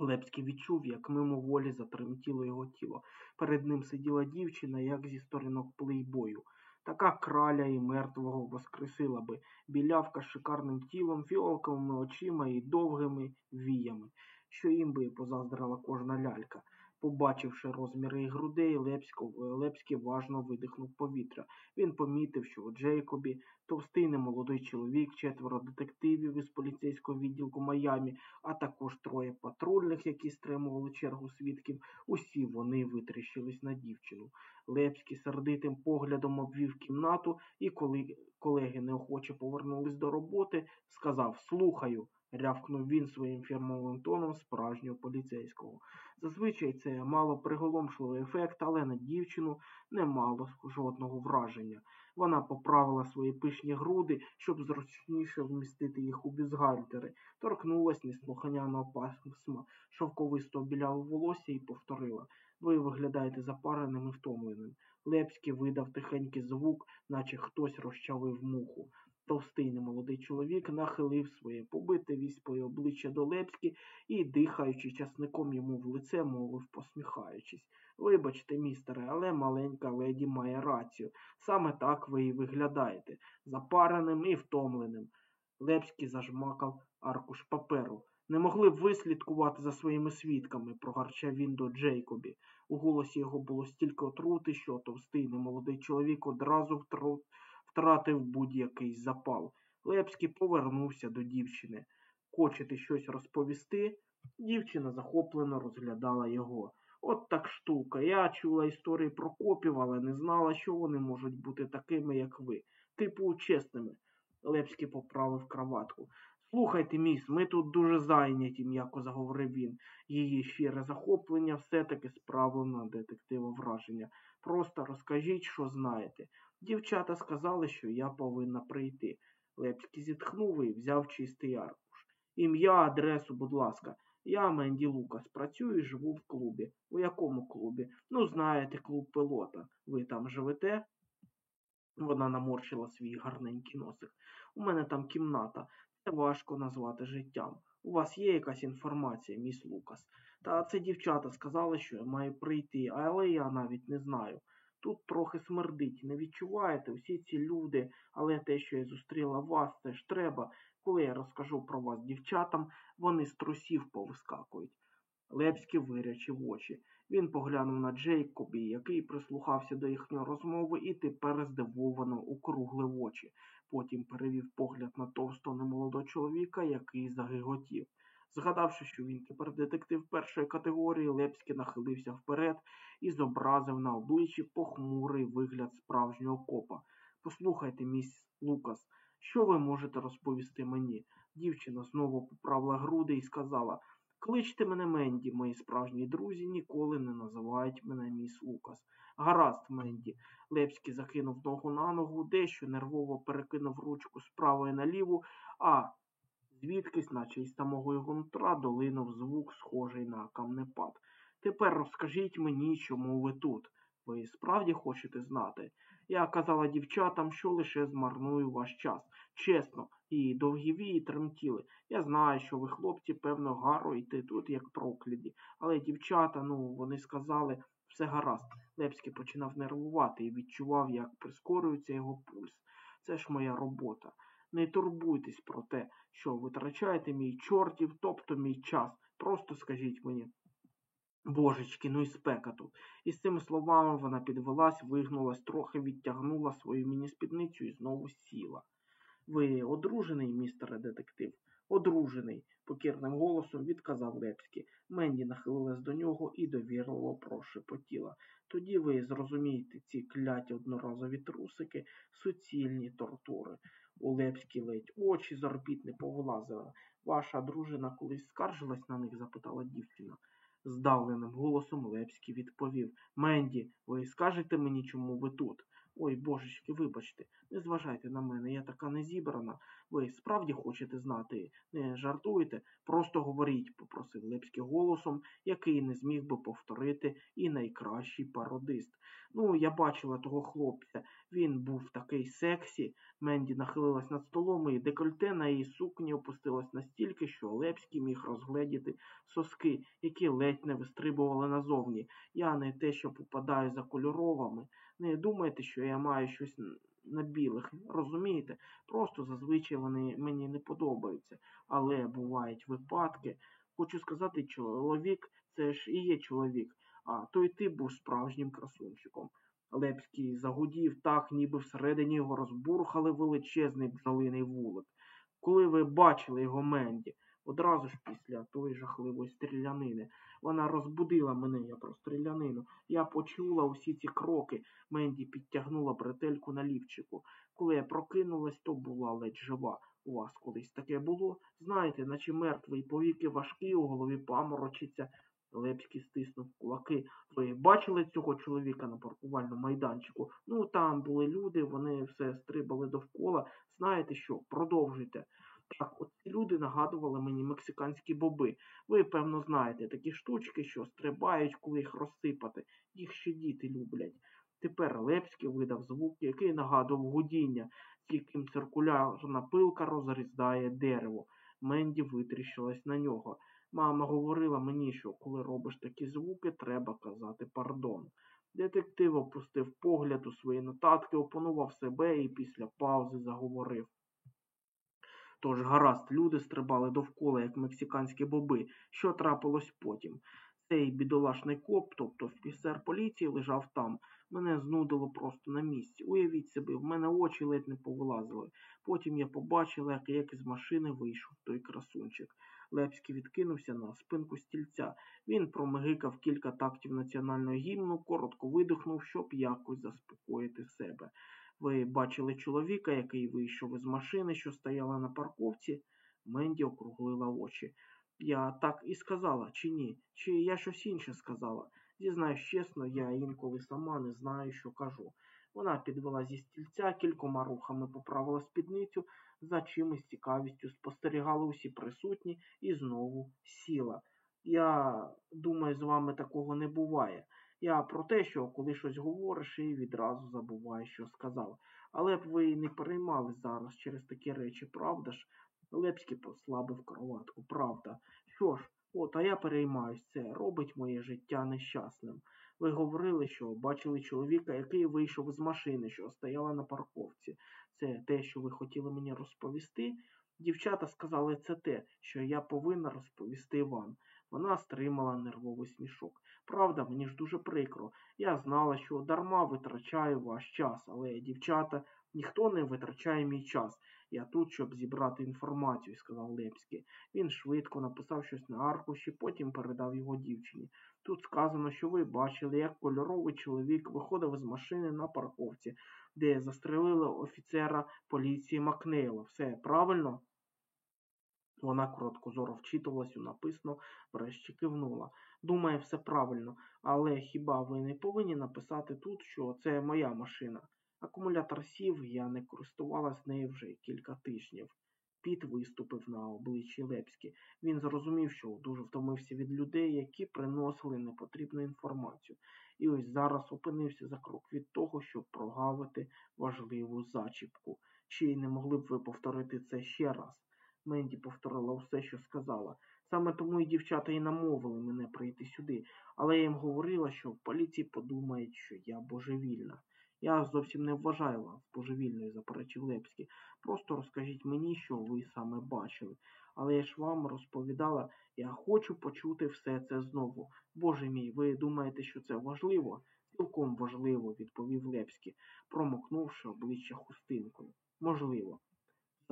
Лепський відчув, як мимоволі затремтіло його тіло. Перед ним сиділа дівчина, як зі сторінок плейбою. Така краля і мертвого воскресила би, білявка з шикарним тілом, фіолковими очима і довгими віями, що їм би позаздрила кожна лялька. Побачивши розміри грудей, Лепсько, Лепський важно видихнув повітря. Він помітив, що у Джейкобі товстий немолодий чоловік, четверо детективів із поліцейського відділку Майамі, а також троє патрульних, які стримували чергу свідків. Усі вони витріщились на дівчину. Лепський сердитим поглядом обвів кімнату, і коли колеги неохоче повернулись до роботи, сказав Слухаю. Рявкнув він своїм фірмовим тоном справжнього поліцейського. Зазвичай це мало приголомшливий ефект, але на дівчину не мало жодного враження. Вона поправила свої пишні груди, щоб зручніше вмістити їх у бюзгальтери, торкнулась неслуханяного пасма шовковистого білявого волосся і повторила Ви виглядаєте запареним і втомленим. Лепський видав тихенький звук, наче хтось розчавив муху. Товстий немолодий чоловік нахилив своє побите віспою обличчя до Лепськи і, дихаючи часником йому в лице, мовив, посміхаючись. Вибачте, містере, але маленька леді має рацію. Саме так ви і виглядаєте, запареним і втомленим. Лепський зажмакав аркуш паперу. Не могли б ви слідкувати за своїми свідками, прогарчав він до Джейкобі. У голосі його було стільки отрути, що товстий немолодий чоловік одразу втрут втратив будь-який запал. Лепський повернувся до дівчини. Хочете щось розповісти? Дівчина захоплено розглядала його. От так штука. Я чула історії про копів, але не знала, що вони можуть бути такими, як ви. Типу, чесними. Лепський поправив краватку. Слухайте, міс, ми тут дуже зайняті, м'яко заговорив він. Її щире захоплення все-таки справило на детектива враження. Просто розкажіть, що знаєте. Дівчата сказали, що я повинна прийти. Лепський зітхнув і взяв чистий аркуш. Ім'я, адресу, будь ласка. Я Менді Лукас, працюю і живу в клубі. У якому клубі? Ну, знаєте, клуб пилота. Ви там живете? Вона наморщила свій гарненький носик. У мене там кімната. Це важко назвати життям. У вас є якась інформація, міс Лукас? Та це дівчата сказали, що я маю прийти, але я навіть не знаю. Тут трохи смердить, не відчуваєте всі ці люди, але те, що я зустріла вас, це ж треба. Коли я розкажу про вас дівчатам, вони з трусів повискакують. Лепський вирячив очі. Він поглянув на Джейкобі, який прислухався до їхньої розмови і тепер здивовано округлив очі. Потім перевів погляд на товстого немолодого чоловіка, який загиготів. Згадавши, що він тепер детектив першої категорії, Лепський нахилився вперед і зобразив на обличчі похмурий вигляд справжнього копа. Послухайте, міс Лукас, що ви можете розповісти мені? Дівчина знову поправила груди і сказала Кличте мене Менді, мої справжні друзі ніколи не називають мене міс Лукас. Гаразд, Менді. Лепський закинув ногу на ногу, дещо нервово перекинув ручку з правої на ліву, а звідкись, наче із самого його нутра, долинув звук, схожий на камнепад. Тепер розкажіть мені, чому ви тут. Ви справді хочете знати? Я казала дівчатам, що лише змарную ваш час. Чесно, і довгі вії тремтіли. Я знаю, що ви, хлопці, певно, гаро йти тут, як прокляді. Але дівчата, ну, вони сказали, все гаразд. Лепський починав нервувати і відчував, як прискорюється його пульс. Це ж моя робота. Не турбуйтесь про те, що витрачаєте мій чортів, тобто мій час. Просто скажіть мені. Божечки, ну і спека тут. І з цими словами вона підвелась, вигнулась, трохи відтягнула свою міні-спідницю і знову сіла. Ви одружений, містере детектив? Одружений, покірним голосом відказав Лепський. Менді нахилилась до нього і довірливо прошепотіла. Тоді ви зрозумієте ці кляті одноразові трусики, суцільні тортури. У Лепській ледь очі з орбіт не повилазили. Ваша дружина колись скаржилась на них? запитала дівчина. Здавленим голосом Лепський відповів Менді, ви скажете мені, чому ви тут? Ой, божечки, вибачте, не зважайте на мене, я така не зібрана. Ви справді хочете знати, не жартуєте, просто говоріть, попросив Лепський голосом, який не зміг би повторити і найкращий пародист. Ну, я бачила того хлопця. Він був такий сексі. Менді нахилилась над столом, і декольте на її сукні опустилось настільки, що Лепський міг розгледіти соски, які ледь не вистрибували назовні. Я не те, що попадаю за кольоровими. Не думайте, що я маю щось на білих, розумієте? Просто зазвичай вони мені не подобаються. Але бувають випадки. Хочу сказати, чоловік це ж і є чоловік, а той ти був справжнім красунчиком. Лепський загудів так, ніби всередині його розбурхали величезний бджолиний вулик. Коли ви бачили його Менді, одразу ж після тої жахливої стрілянини. Вона розбудила мене я про стрілянину. Я почула усі ці кроки. Менді підтягнула бретельку на лівчику. Коли я прокинулась, то була ледь жива. У вас колись таке було? Знаєте, наче мертвий, повіки важкі, у голові паморочиться. Лепський стиснув кулаки. Ви бачили цього чоловіка на паркувальному майданчику? Ну, там були люди, вони все стрибали довкола. Знаєте що? Продовжуйте. Так, от ці люди нагадували мені мексиканські боби. Ви, певно, знаєте, такі штучки, що стрибають, коли їх розсипати. Їх ще діти люблять. Тепер Лепський видав звук, який нагадував гудіння, з яким циркулярна пилка розрізає дерево. Менді витріщилась на нього. Мама говорила мені, що коли робиш такі звуки, треба казати пардон. Детектив опустив погляд у свої нотатки, опанував себе і після паузи заговорив. Тож гаразд, люди стрибали довкола, як мексиканські боби. Що трапилось потім? Цей бідолашний коп, тобто офіцер поліції, лежав там. Мене знудило просто на місці. Уявіть собі, в мене очі ледь не повилазили. Потім я побачила, як, як із машини вийшов той красунчик. Лепський відкинувся на спинку стільця. Він промигикав кілька тактів національного гімну, коротко видихнув, щоб якось заспокоїти себе. Ви бачили чоловіка, який вийшов із машини, що стояла на парковці? Менді округлила очі. Я так і сказала, чи ні? Чи я щось інше сказала? Зізнаюсь чесно, я інколи сама не знаю, що кажу. Вона підвела зі стільця, кількома рухами поправила спідницю, за чимось цікавістю спостерігали усі присутні і знову сіла. Я думаю, з вами такого не буває. Я про те, що коли щось говориш і відразу забуваєш, що сказав. Але б ви не переймали зараз через такі речі, правда ж? Лепський послабив кроватку, правда. Що ж, от, а я переймаюсь це, робить моє життя нещасним. Ви говорили, що бачили чоловіка, який вийшов з машини, що стояла на парковці. Це те, що ви хотіли мені розповісти. Дівчата сказали це те, що я повинна розповісти вам. Вона стримала нервовий смішок. Правда, мені ж дуже прикро. Я знала, що дарма витрачаю ваш час, але, дівчата, ніхто не витрачає мій час. Я тут, щоб зібрати інформацію, сказав Лепський. Він швидко написав щось на аркуші, потім передав його дівчині. Тут сказано, що ви бачили, як кольоровий чоловік виходив з машини на парковці, де застрелили офіцера поліції Макнейла. Все правильно? Вона короткозоро вчитувалась у написано, врешті кивнула. Думає, все правильно, але хіба ви не повинні написати тут, що це моя машина? Акумулятор сів, я не користувалась нею вже кілька тижнів. Піт виступив на обличчі Лепські. Він зрозумів, що дуже втомився від людей, які приносили непотрібну інформацію, і ось зараз опинився за крок від того, щоб прогавити важливу зачіпку. Чи не могли б ви повторити це ще раз? Менді повторила все, що сказала. Саме тому і дівчата і намовили мене прийти сюди, але я їм говорила, що в поліції подумають, що я божевільна. Я зовсім не вважаю вас божевільною, заперечив Лепський. Просто розкажіть мені, що ви саме бачили. Але я ж вам розповідала, я хочу почути все це знову. Боже мій, ви думаєте, що це важливо? Цілком важливо, відповів Лепський, промокнувши обличчя хустинкою. Можливо.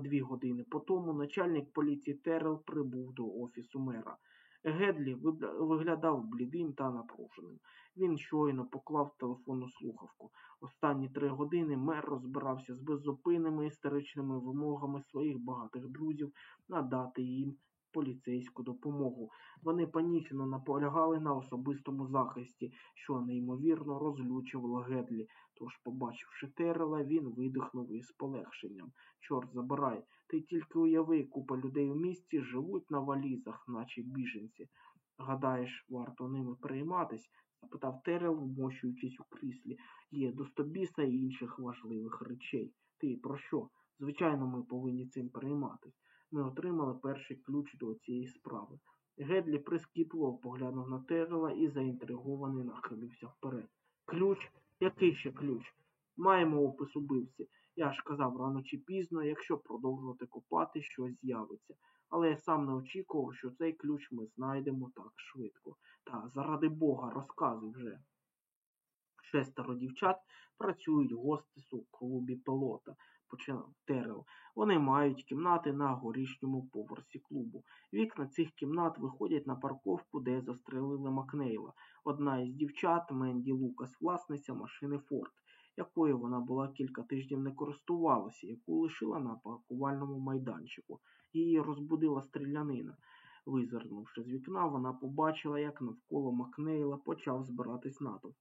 Дві години по тому начальник поліції Терел прибув до офісу мера. Гедлі виглядав блідим та напруженим. Він щойно поклав телефонну слухавку. Останні три години мер розбирався з беззупинними істеричними вимогами своїх багатих друзів надати їм поліцейську допомогу. Вони панічно наполягали на особистому захисті, що неймовірно розлючувало Гедлі. Тож, побачивши Терела, він видихнув із полегшенням. Чорт забирай, ти тільки уяви, купа людей у місті живуть на валізах, наче біженці. Гадаєш, варто ними перейматись? запитав Терел, вмощуючись у кріслі. Є до стобіса і інших важливих речей. Ти про що? Звичайно, ми повинні цим перейматись. Ми отримали перший ключ до цієї справи. Гедлі прискіпливо поглянув на Терела і заінтригований нахилився вперед. Ключ? Який ще ключ? Маємо опис убивці. Я ж казав рано чи пізно, якщо продовжувати копати, щось з'явиться. Але я сам не очікував, що цей ключ ми знайдемо так швидко. Та заради Бога, розказуй вже. Шестеро дівчат працюють гостесу в клубі пилота, починав Терел. Вони мають кімнати на горішньому поверсі клубу. Вікна цих кімнат виходять на парковку, де застрелили Макнейла. Одна із дівчат, Менді Лукас, власниця машини Форд, якою вона була кілька тижнів не користувалася, яку лишила на паркувальному майданчику. Її розбудила стрілянина. Визирнувши з вікна, вона побачила, як навколо Макнейла почав збиратись натовп.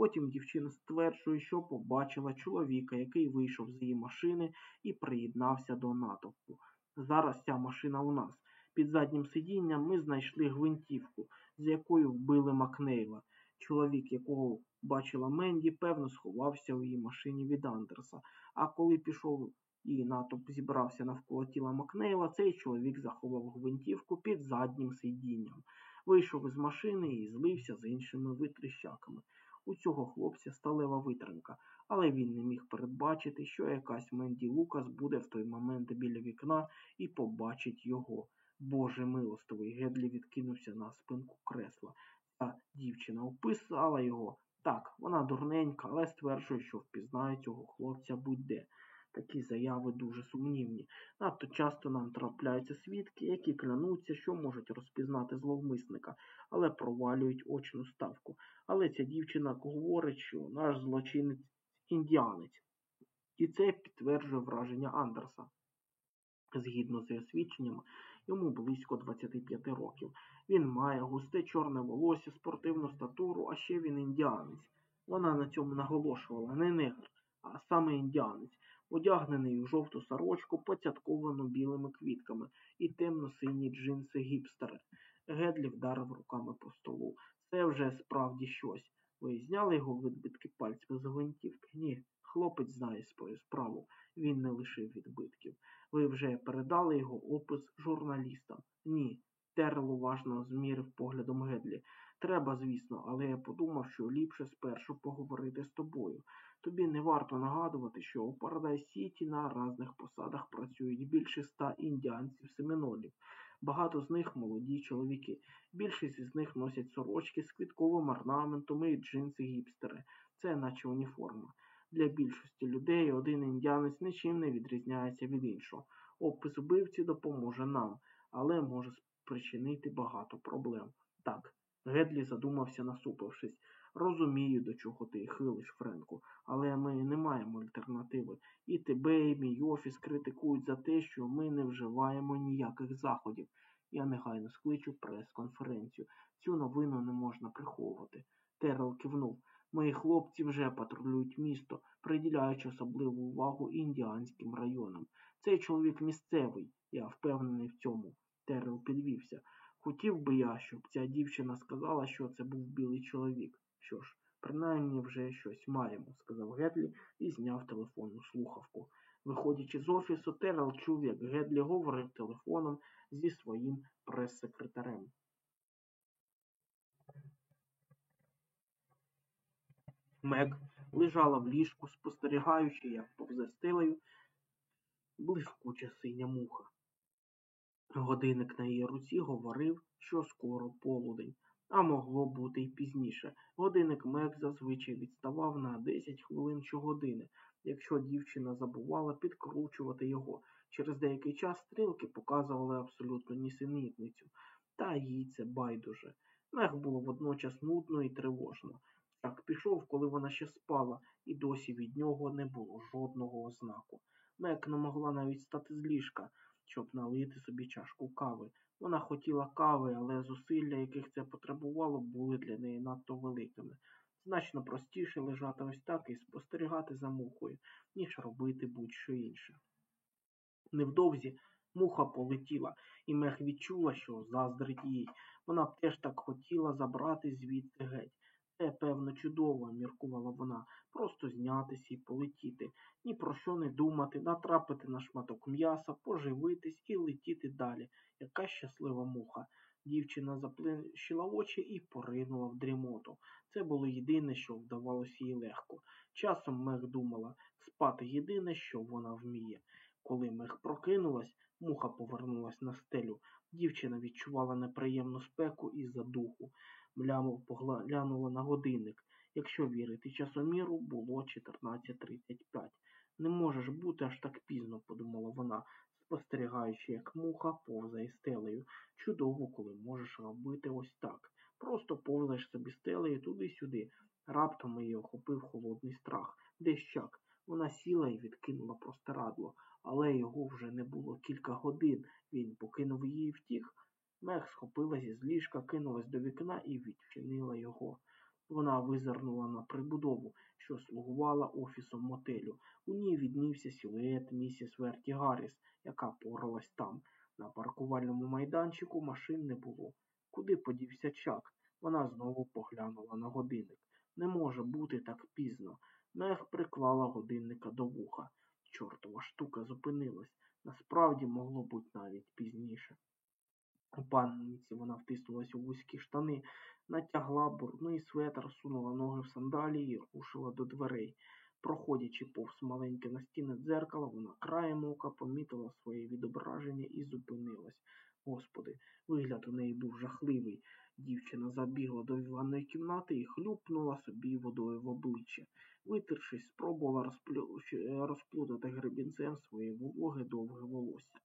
Потім дівчина стверджує, що побачила чоловіка, який вийшов з її машини і приєднався до натовпу. Зараз ця машина у нас. Під заднім сидінням ми знайшли гвинтівку, з якою вбили Макнейла. Чоловік, якого бачила Менді, певно, сховався у її машині від Андерса. А коли пішов і натовп зібрався навколо тіла Макнейла, цей чоловік заховав гвинтівку під заднім сидінням. Вийшов із машини і злився з іншими витріщаками. У цього хлопця сталева витримка, але він не міг передбачити, що якась Менді Лукас буде в той момент біля вікна і побачить його. Боже милостивий, Гедлі відкинувся на спинку кресла. Та дівчина описала його. Так, вона дурненька, але стверджує, що впізнає цього хлопця будь-де. Такі заяви дуже сумнівні. Надто часто нам трапляються свідки, які клянуться, що можуть розпізнати зловмисника, але провалюють очну ставку. Але ця дівчина говорить, що наш злочинець індіанець. І це підтверджує враження Андерса. Згідно з її свідченнями, йому близько 25 років. Він має густе чорне волосся, спортивну статуру, а ще він індіанець. Вона на цьому наголошувала не негр, а саме індіанець одягнений у жовту сорочку, поцятковану білими квітками, і темно-сині джинси гіпстери. Гедлі вдарив руками по столу. Це вже справді щось. Ви зняли його відбитки пальців з гвинтівки? Ні. Хлопець знає свою справу. Він не лишив відбитків. Ви вже передали його опис журналістам? Ні. Терл уважно змірив поглядом Гедлі. Треба, звісно, але я подумав, що ліпше спершу поговорити з тобою. Тобі не варто нагадувати, що у Парадайз Сіті на різних посадах працюють більше ста індіанців семінолів. Багато з них молоді чоловіки. Більшість із них носять сорочки з квітковим орнаментом і джинси гіпстери. Це наче уніформа. Для більшості людей один індіанець нічим не відрізняється від іншого. Опис убивці допоможе нам, але може спричинити багато проблем. Так, Гедлі задумався, насупившись. Розумію, до чого ти хилиш, Френку, але ми не маємо альтернативи. І тебе, і мій офіс критикують за те, що ми не вживаємо ніяких заходів. Я негайно скличу прес-конференцію. Цю новину не можна приховувати. Терел кивнув. Мої хлопці вже патрулюють місто, приділяючи особливу увагу індіанським районам. Цей чоловік місцевий, я впевнений в цьому. Терел підвівся. Хотів би я, щоб ця дівчина сказала, що це був білий чоловік. Що ж, принаймні вже щось маємо, сказав Гедлі і зняв телефонну слухавку. Виходячи з офісу, Терел чув, як Гедлі говорив телефоном зі своїм прес-секретарем. Мек лежала в ліжку, спостерігаючи, як повзе стелею блискуча синя муха. Годинник на її руці говорив, що скоро полудень, а могло бути й пізніше. Годинник Мек зазвичай відставав на 10 хвилин щогодини, якщо дівчина забувала підкручувати його. Через деякий час стрілки показували абсолютну нісенітницю, та їй це байдуже. Мех було водночас нудно і тривожно. Так пішов, коли вона ще спала, і досі від нього не було жодного ознаку. Мек не могла навіть стати з ліжка, щоб налити собі чашку кави. Вона хотіла кави, але зусилля, яких це потребувало, були для неї надто великими. Значно простіше лежати ось так і спостерігати за мухою, ніж робити будь-що інше. Невдовзі муха полетіла, і мех відчула, що заздрить їй. Вона б теж так хотіла забрати звідти геть. Це, певно, чудово, міркувала вона, просто знятися і полетіти, ні про що не думати, натрапити на шматок м'яса, поживитись і летіти далі. Яка щаслива муха. Дівчина заплющила очі і поринула в дрімоту. Це було єдине, що вдавалося їй легко. Часом Мех думала, спати єдине, що вона вміє. Коли Мех прокинулась, муха повернулась на стелю. Дівчина відчувала неприємну спеку і задуху. Поглянула на годинник. Якщо вірити часоміру, було 14.35. Не може ж бути аж так пізно, подумала вона, спостерігаючи, як муха повзає стелею. Чудово, коли можеш робити ось так. Просто повзаєш собі стелею туди-сюди. Раптом її охопив холодний страх. Дещак. Вона сіла і відкинула простирадло, але його вже не було кілька годин. Він покинув її і Мех схопилася з ліжка, кинулась до вікна і відчинила його. Вона визирнула на прибудову, що слугувала офісом мотелю. У ній віднівся силует місіс Верті Гарріс, яка поралась там. На паркувальному майданчику машин не було. Куди подівся чак? Вона знову поглянула на годинник. Не може бути так пізно. Мех приклала годинника до вуха. Чортова штука зупинилась. Насправді могло бути навіть пізніше. Панниці вона втиснулась у вузькі штани, натягла бурний светр, сунула ноги в сандалії і рушила до дверей. Проходячи повз маленьке настінне дзеркало, вона краєм ока помітила своє відображення і зупинилась. Господи, вигляд у неї був жахливий. Дівчина забігла до ванної кімнати і хлюпнула собі водою в обличчя. Витершись, спробувала розплю... розплутати гребінцем своє вологе довге волосся.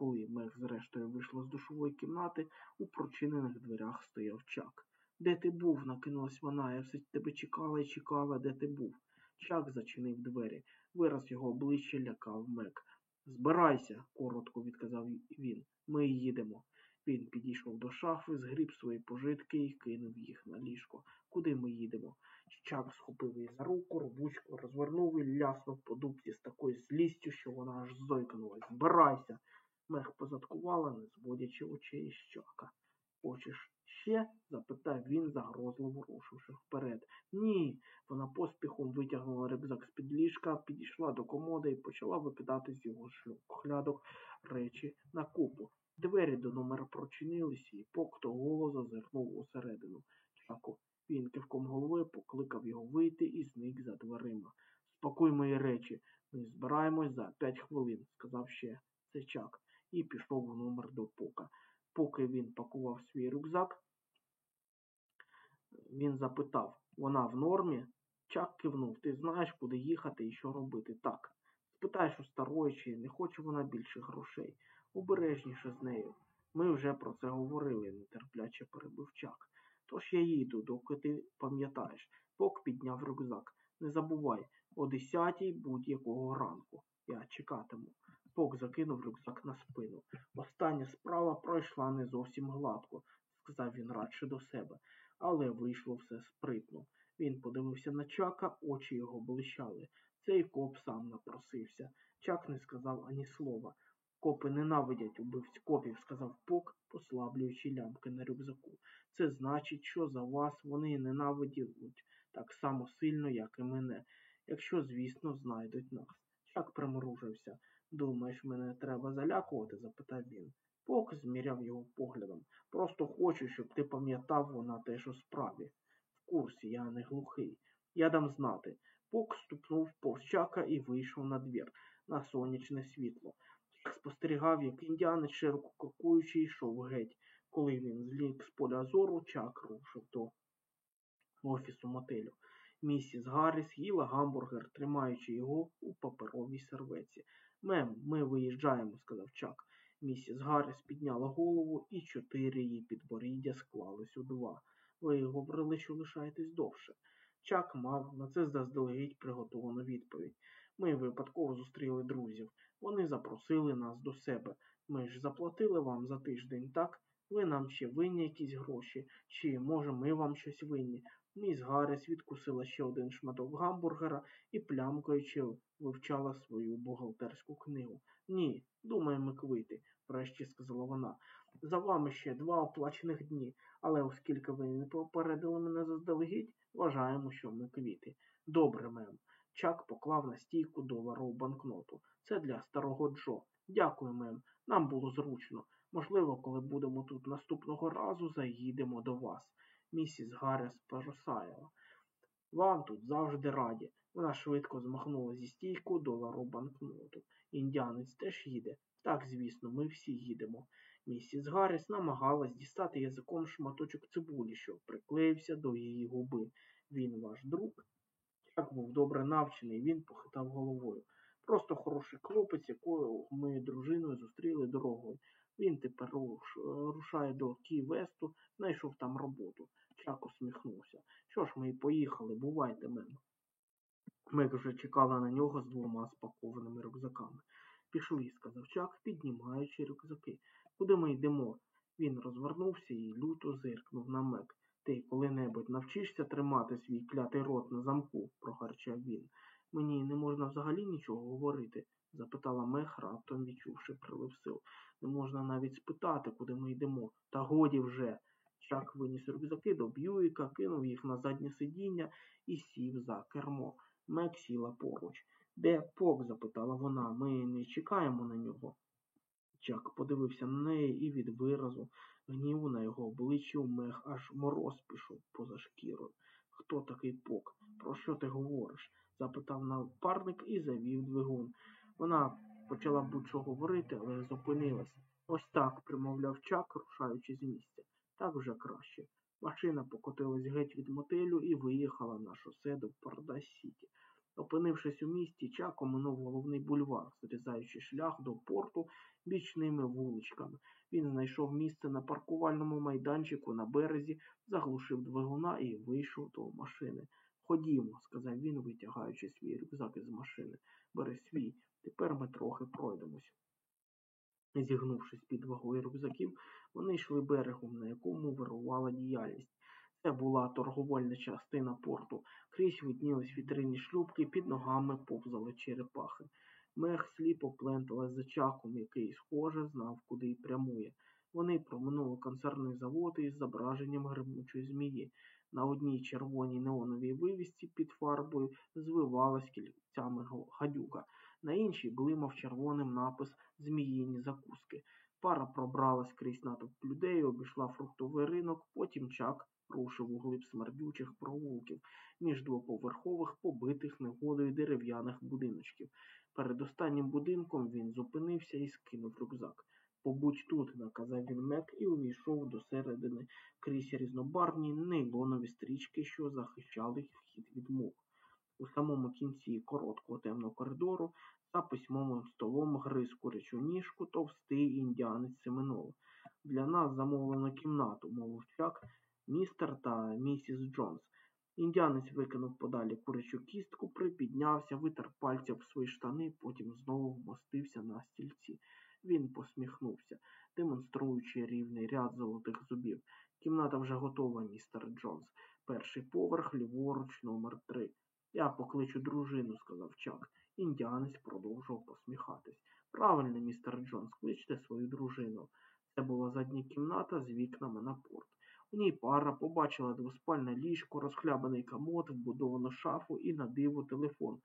Коли Мех зрештою вийшла з душової кімнати, у прочинених дверях стояв чак. Де ти був? накинулась вона. Я все тебе чекала і чекала, де ти був. Чак зачинив двері. Вираз його обличчя лякав Мек. Збирайся, коротко відказав він. Ми їдемо. Він підійшов до шафи, згріб свої пожитки і кинув їх на ліжко. Куди ми їдемо? Чак схопив її за руку, рвучко розвернув і ляснув по дубці з такою злістю, що вона аж зойкнула. Збирайся. Мех позадкувала, не зводячи очей із чака. Хочеш ще? запитав він, загрозливо рушивши вперед. Ні. Вона поспіхом витягнула рюкзак з-під ліжка, підійшла до комоди і почала викидати з його шлюб речі на купу. Двері до номера прочинилися, і покто голос зазирнув усередину. Чаку, він кивком голови покликав його вийти і зник за дверима. Спокуй мої речі. Ми збираємось за п'ять хвилин, сказав ще це Чак, і пішов у номер до Пока. Поки він пакував свій рюкзак, він запитав, вона в нормі? Чак кивнув, ти знаєш, куди їхати і що робити. Так. Спитаєш у старої, чи не хоче вона більше грошей. Обережніше з нею. Ми вже про це говорили, нетерпляче перебив Чак. Тож я їду, доки ти пам'ятаєш. Пок підняв рюкзак. Не забувай, о десятій будь-якого ранку. Я чекатиму. Пок закинув рюкзак на спину. Остання справа пройшла не зовсім гладко, сказав він радше до себе, але вийшло все спритно. Він подивився на Чака, очі його блищали. Цей коп сам напросився. Чак не сказав ані слова. Копи ненавидять убивць копів, сказав Пок, послаблюючи лямки на рюкзаку. Це значить, що за вас вони ненавидять так само сильно, як і мене, якщо, звісно, знайдуть нас. Чак примружився. Думаєш, мене треба залякувати? запитав він. Пок зміряв його поглядом. Просто хочу, щоб ти пам'ятав вона теж у справі. В курсі, я не глухий. Я дам знати. Пок ступнув повз чака і вийшов на двір на сонячне світло. Чак спостерігав, як індіанець широко крокуючи йшов геть. Коли він злік з поля зору, чак рушив до офісу мотелю. Місіс Гарріс їла гамбургер, тримаючи його у паперовій серветці. Мем, ми виїжджаємо, сказав Чак. Місіс Гарріс підняла голову, і чотири її підборіддя склались у два. Ви говорили, що лишаєтесь довше. Чак мав на це заздалегідь приготовану відповідь. Ми випадково зустріли друзів. Вони запросили нас до себе. Ми ж заплатили вам за тиждень, так? Ви нам ще винні якісь гроші, чи, може, ми вам щось винні. Міс Гарріс відкусила ще один шматок гамбургера і, плямкаючи, вивчала свою бухгалтерську книгу. Ні, думаємо квити, врешті сказала вона. За вами ще два оплачених дні, але оскільки ви не попередили мене заздалегідь, вважаємо, що ми квіти. Добре, мем. Чак поклав на стійку доларову банкноту. Це для старого Джо. Дякую, мем. Нам було зручно. Можливо, коли будемо тут наступного разу, заїдемо до вас. Місіс Гарріс поросаяла. Вам тут завжди раді. Вона швидко змахнула зі стійку долару банкноту. Індіанець теж їде. Так, звісно, ми всі їдемо. Місіс Гарріс намагалась дістати язиком шматочок цибулі, що приклеївся до її губи. Він ваш друг. Чак був добре навчений, він похитав головою. Просто хороший хлопець, якого ми дружиною зустріли дорогою. Він тепер рушає до Кі-Весту, знайшов там роботу. Чак усміхнувся. Що ж, ми і поїхали, бувайте, мем. Мек вже чекала на нього з двома спакованими рюкзаками. Пішли, сказав Чак, піднімаючи рюкзаки. Куди ми йдемо? Він розвернувся і люто зиркнув на Мек. Ти коли-небудь навчишся тримати свій клятий рот на замку, прогарчав він. Мені не можна взагалі нічого говорити, запитала Мех, раптом відчувши прилив сил. Не можна навіть спитати, куди ми йдемо. Та годі вже. Чак виніс рюкзаки до Б'юїка, кинув їх на заднє сидіння і сів за кермо. Мек сіла поруч. Де Пок? запитала вона. Ми не чекаємо на нього. Чак подивився на неї і від виразу гніву на його обличчі мех аж мороз пішов поза шкірою. Хто такий Пок? Про що ти говориш? запитав напарник і завів двигун. Вона почала будь-що говорити, але зупинилась. Ось так, примовляв Чак, рушаючи з місця. Так вже краще. Машина покотилась геть від мотелю і виїхала на шосе до Парадайз-Сіті. Опинившись у місті, Чак оминув головний бульвар, зрізаючи шлях до порту бічними вуличками. Він знайшов місце на паркувальному майданчику на березі, заглушив двигуна і вийшов до машини. Ходімо, сказав він, витягаючи свій рюкзак із машини. Бери свій, тепер ми трохи пройдемось. Зігнувшись під вагою рюкзаків, вони йшли берегом, на якому вирувала діяльність. Це була торговельна частина порту. Крізь виднілись вітринні шлюбки, під ногами повзали черепахи. Мех сліпо пленталась за чаком, який, схоже, знав, куди й прямує. Вони проминули концерний завод із зображенням гримучої змії. На одній червоній неоновій вивісці під фарбою звивалась кільцями гадюка. На іншій блимав червоним напис Зміїні закуски. Пара пробралась крізь натовп людей, обійшла фруктовий ринок, потім чак рушив у глиб смердючих провулків між двоповерхових, побитих негодою дерев'яних будиночків. Перед останнім будинком він зупинився і скинув рюкзак. Побудь тут, наказав він мек і увійшов до середини крізь різнобарвні нейлонові стрічки, що захищали вхід від мух. У самому кінці короткого темного коридору за письмовим столом гриз курячу ніжку товстий індіанець Семенов. Для нас замовлено кімнату, мовив чак, містер та місіс Джонс. Індіанець викинув подалі курячу кістку, припіднявся, витер пальцем в свої штани, потім знову вмостився на стільці. Він посміхнувся, демонструючи рівний ряд золотих зубів. Кімната вже готова, містер Джонс. Перший поверх, ліворуч, номер три. Я покличу дружину, сказав Чак. Індіанець продовжував посміхатись. Правильно, містер Джонс, кличте свою дружину. Це була задня кімната з вікнами на порт. У ній пара побачила двоспальне ліжко, розхлябаний комод, вбудовану шафу і на диво телефон.